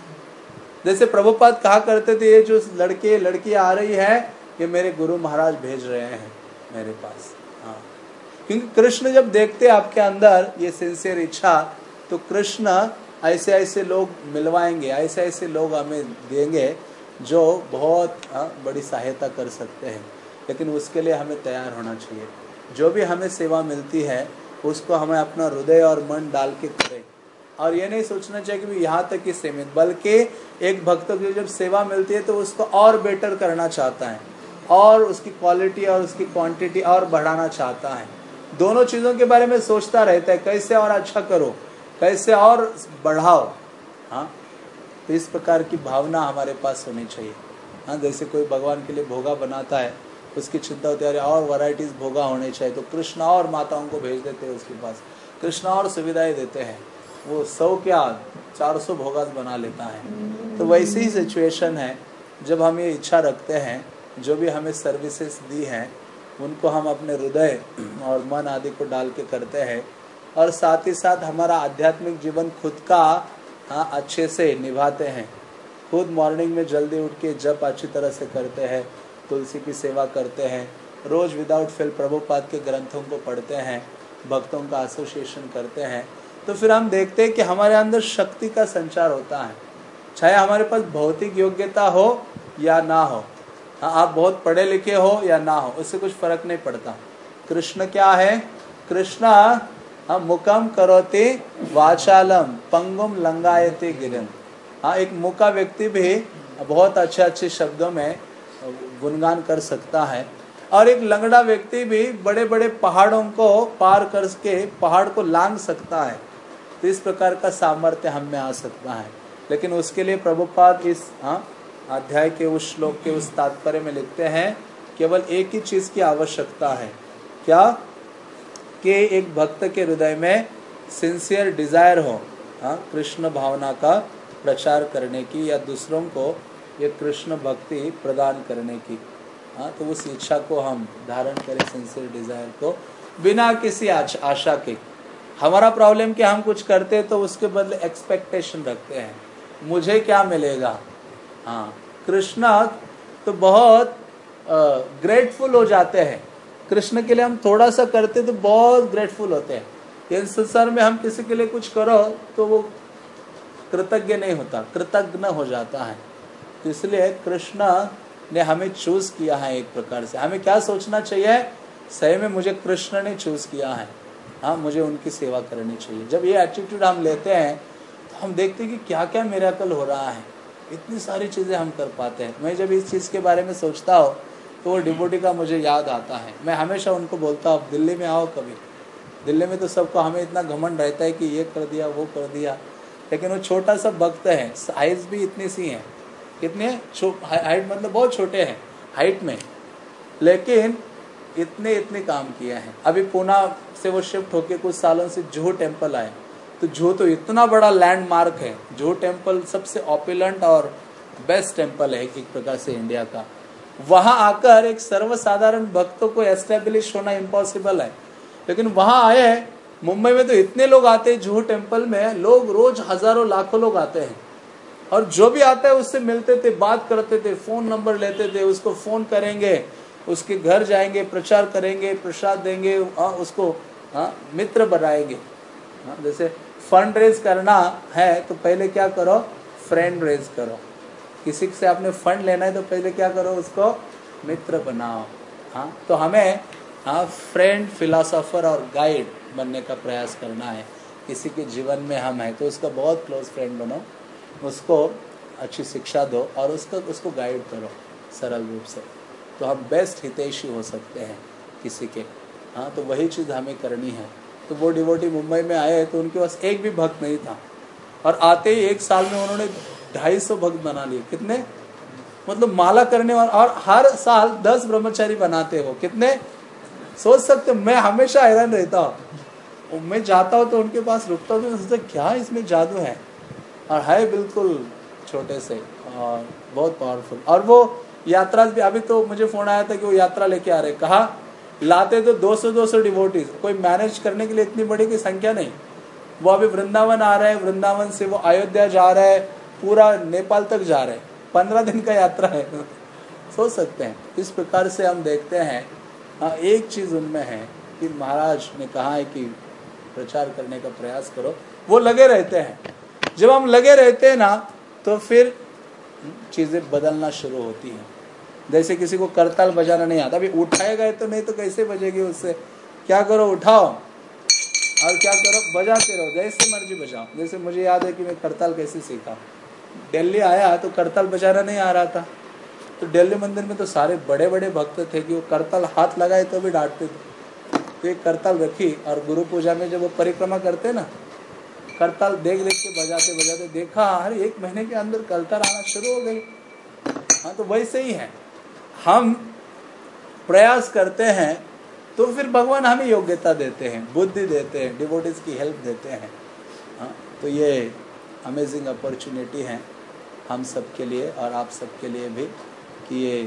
जैसे प्रभुपाद कहा करते थे, ये जो लड़के, लड़की आ रही है, ये मेरे गुरु महाराज भेज रहे हैं मेरे पास। क्योंकि कृष्ण जब देखते आपके अंदर ये सिंसियर इच्छा तो कृष्ण ऐसे ऐसे लोग मिलवाएँगे ऐसे ऐसे लोग हमें देंगे जो बहुत हाँ, बड़ी सहायता कर सकते हैं। लेकिन उसके लिए हमें तैयार होना चाहिए। जो भी हमें सेवा मिलती है उसको हमें अपना हृदय और मन डाल के करें। और ये नहीं सोचना चाहिए कि यहाँ तक ही सीमित बल्कि एक भक्त को जब सेवा मिलती है तो उसको और बेटर करना चाहता है। और उसकी क्वालिटी और उसकी क्वांटिटी और बढ़ाना चाहता है। दोनों चीज़ों के बारे में सोचता रहता है, कैसे और अच्छा करो, कैसे और बढ़ाओ हाँ? तो इस प्रकार की भावना हमारे पास होनी चाहिए। हाँ जैसे कोई भगवान के लिए भोगा बनाता है, उसकी चिंता होती है और वैरायटीज भोगा होने चाहिए तो कृष्ण और माताओं को भेज देते हैं उसके पास। कृष्ण और सुविधाएँ देते हैं। वो सौ क्या चार सौ भोगा बना लेता है। तो वैसी ही सिचुएशन है, जब हम ये इच्छा रखते हैं, जो भी हमें सर्विसेज़ दी हैं उनको हम अपने हृदय और मन आदि को डाल के करते हैं और साथ ही साथ हमारा आध्यात्मिक जीवन खुद का हाँ अच्छे से निभाते हैं। खुद मॉर्निंग में जल्दी उठ के जब अच्छी तरह से करते हैं, तुलसी की सेवा करते हैं, रोज विदाउट फेल प्रभुपाद के ग्रंथों को पढ़ते हैं, भक्तों का एसोसिएशन करते हैं। तो फिर हम देखते हैं कि हमारे अंदर शक्ति का संचार होता है, चाहे हमारे पास भौतिक योग्यता हो या ना हाँ। आप बहुत पढ़े लिखे हो या ना हो, उससे कुछ फ़र्क नहीं पड़ता। कृष्ण क्या है? कृष्ण हाँ मुकम करोते वाचालम, पंगुम लंगायते गिरन। हाँ एक मुका व्यक्ति भी बहुत अच्छे अच्छे शब्दों में गुणगान कर सकता है। और एक लंगड़ा व्यक्ति भी बड़े बड़े पहाड़ों को पार करके, पहाड़ को लांग सकता है। तो इस प्रकार का सामर्थ्य हम में आ सकता है। लेकिन उसके लिए प्रभुपाद इस हाँ अध्याय के उस श्लोक के उस तात्पर्य में लिखते हैं, केवल एक ही चीज़ की आवश्यकता है। क्या? कि एक भक्त के हृदय में सिंसियर डिज़ायर हो हाँ कृष्ण भावना का प्रचार करने की या दूसरों को ये कृष्ण भक्ति प्रदान करने की हाँ तो उस इच्छा को हम धारण करें सिंसियर डिज़ायर को, बिना किसी आशा के। हमारा प्रॉब्लम कि हम कुछ करते हैं तो उसके बदले एक्सपेक्टेशन रखते हैं। मुझे क्या मिलेगा? हाँ कृष्णा तो बहुत ग्रेटफुल हो जाते हैं। कृष्ण के लिए हम थोड़ा सा करते तो बहुत ग्रेटफुल होते हैं। इन संसार में हम किसी के लिए कुछ करो तो वो कृतज्ञ नहीं होता, कृतज्ञ हो जाता है। तो इसलिए कृष्ण ने हमें चूज़ किया है एक प्रकार से। हमें क्या सोचना चाहिए? सही में मुझे कृष्ण ने चूज़ किया है। हाँ मुझे उनकी सेवा करनी चाहिए। जब ये एटीट्यूड हम लेते हैं तो हम देखते हैं कि क्या क्या मेराकल हो रहा है। इतनी सारी चीज़ें हम कर पाते हैं। मैं जब इस चीज़ के बारे में सोचता हूँ तो वो डिबोटी का मुझे याद आता है। मैं हमेशा उनको बोलता हूँ दिल्ली में आओ कभी। दिल्ली में तो सबको हमें इतना घमंड रहता है कि ये कर दिया, वो कर दिया। लेकिन वो छोटा सा भक्त है साइज़ भी इतनी सी है। कितने हाइट मतलब बहुत छोटे हैं हाइट में। लेकिन इतने इतने काम किया है। अभी पूना से वो शिफ्ट होके कुछ सालों से जूहू टेंपल आए। तो जो तो इतना बड़ा लैंडमार्क है जुहू टेंपल सबसे ऑपुलेंट और बेस्ट टेंपल है एक प्रकार से इंडिया का वहाँ आकर एक सर्वसाधारण भक्तों को एस्टेब्लिश होना इम्पॉसिबल है। लेकिन वहाँ आए मुंबई में तो इतने लोग आते हैं जूहू टेंपल में लोग रोज हज़ारों लाखों लोग आते हैं। और जो भी आता है उससे मिलते थे बात करते थे फ़ोन नंबर लेते थे उसको फ़ोन करेंगे उसके घर जाएँगे प्रचार करेंगे प्रसाद देंगे आ, उसको आ, मित्र बनाएँगे। जैसे फंड रेज करना है तो पहले क्या करो? फ्रेंड रेज करो। किसी से आपने फंड लेना है तो पहले क्या करो उसको? मित्र बनाओ। हाँ तो हमें हाँ फ्रेंड फिलासफर और गाइड बनने का प्रयास करना है। किसी के जीवन में हम हैं तो उसका बहुत क्लोज फ्रेंड बनो। उसको अच्छी शिक्षा दो और उसको उसको गाइड करो सरल रूप से। तो हम बेस्ट हितैषी हो सकते हैं किसी के। हाँ तो वही चीज़ हमें करनी है। तो वो डिवोटी मुंबई में आए तो उनके पास एक भी भक्त नहीं था। और आते ही एक साल में उन्होंने ढाई सौ भक्त बना लिए। कितने? मतलब माला करने वाले और हर साल दस ब्रह्मचारी बनाते हो। कितने? सोच सकते मैं हमेशा हैरान रहता हूँ। मैं जाता हूँ तो उनके पास रुकता हूँ तो सोचता क्या इसमें जादू है? और है बिल्कुल छोटे से, और बहुत पावरफुल और वो यात्रा भी अभी तो मुझे फ़ोन आया था कि वो यात्रा लेके आ रहे कहा लाते तो 200 200 डिवोटीज कोई मैनेज करने के लिए इतनी बड़ी की संख्या नहीं। वो अभी वृंदावन आ रहे हैं, वृंदावन से वो अयोध्या जा रहे हैं, पूरा नेपाल तक जा रहे हैं। पंद्रह दिन का यात्रा है। सोच सकते हैं। इस प्रकार से हम देखते हैं। हाँ एक चीज़ उनमें है कि महाराज ने कहा है कि प्रचार करने का प्रयास करो। वो लगे रहते हैं। जब हम लगे रहते हैं ना तो फिर चीज़ें बदलना शुरू होती हैं। जैसे किसी को करताल बजाना नहीं आता। अभी उठाए गए तो नहीं तो कैसे बजेगी उससे? क्या करो, उठाओ। और क्या करो, बजाते रहो, जैसे मर्ज़ी बजाओ। जैसे मुझे याद है कि मैं करताल कैसे सीखा। दिल्ली आया तो करताल बजाना नहीं आ रहा था। तो दिल्ली मंदिर में तो सारे बड़े बड़े भक्त थे कि वो करताल हाथ लगाए तो भी डांटते थे। तो एक करताल रखी और गुरु पूजा में जब वो परिक्रमा करते ना, करताल देख देख के बजाते बजाते देखा, अरे एक महीने के अंदर करताल आना शुरू हो गई। हाँ तो वैसे ही है। हम प्रयास करते हैं तो फिर भगवान हमें योग्यता देते हैं, बुद्धि देते हैं डिवोटिस की हेल्प देते हैं। हाँ तो ये अमेजिंग अपॉर्चुनिटी है हम सब के लिए और आप सबके लिए भी कि ये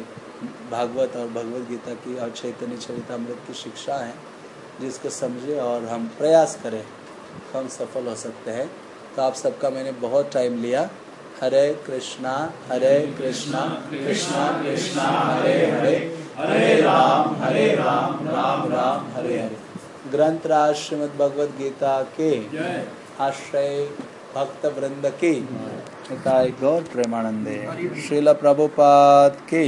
भागवत और भगवत गीता की और चैतन्य चरितमृत की शिक्षा है, जिसको समझे और हम प्रयास करें तो हम सफल हो सकते हैं। तो आप सबका मैंने बहुत टाइम लिया। हरे कृष्णा हरे कृष्णा कृष्णा कृष्णा हरे हरे हरे राम हरे राम राम राम हरे हरे। ग्रंथ राज श्रीमद भगवद गीता के आश्रय भक्त वृंद की गौर प्रेमानंदे श्रील प्रभुपाद की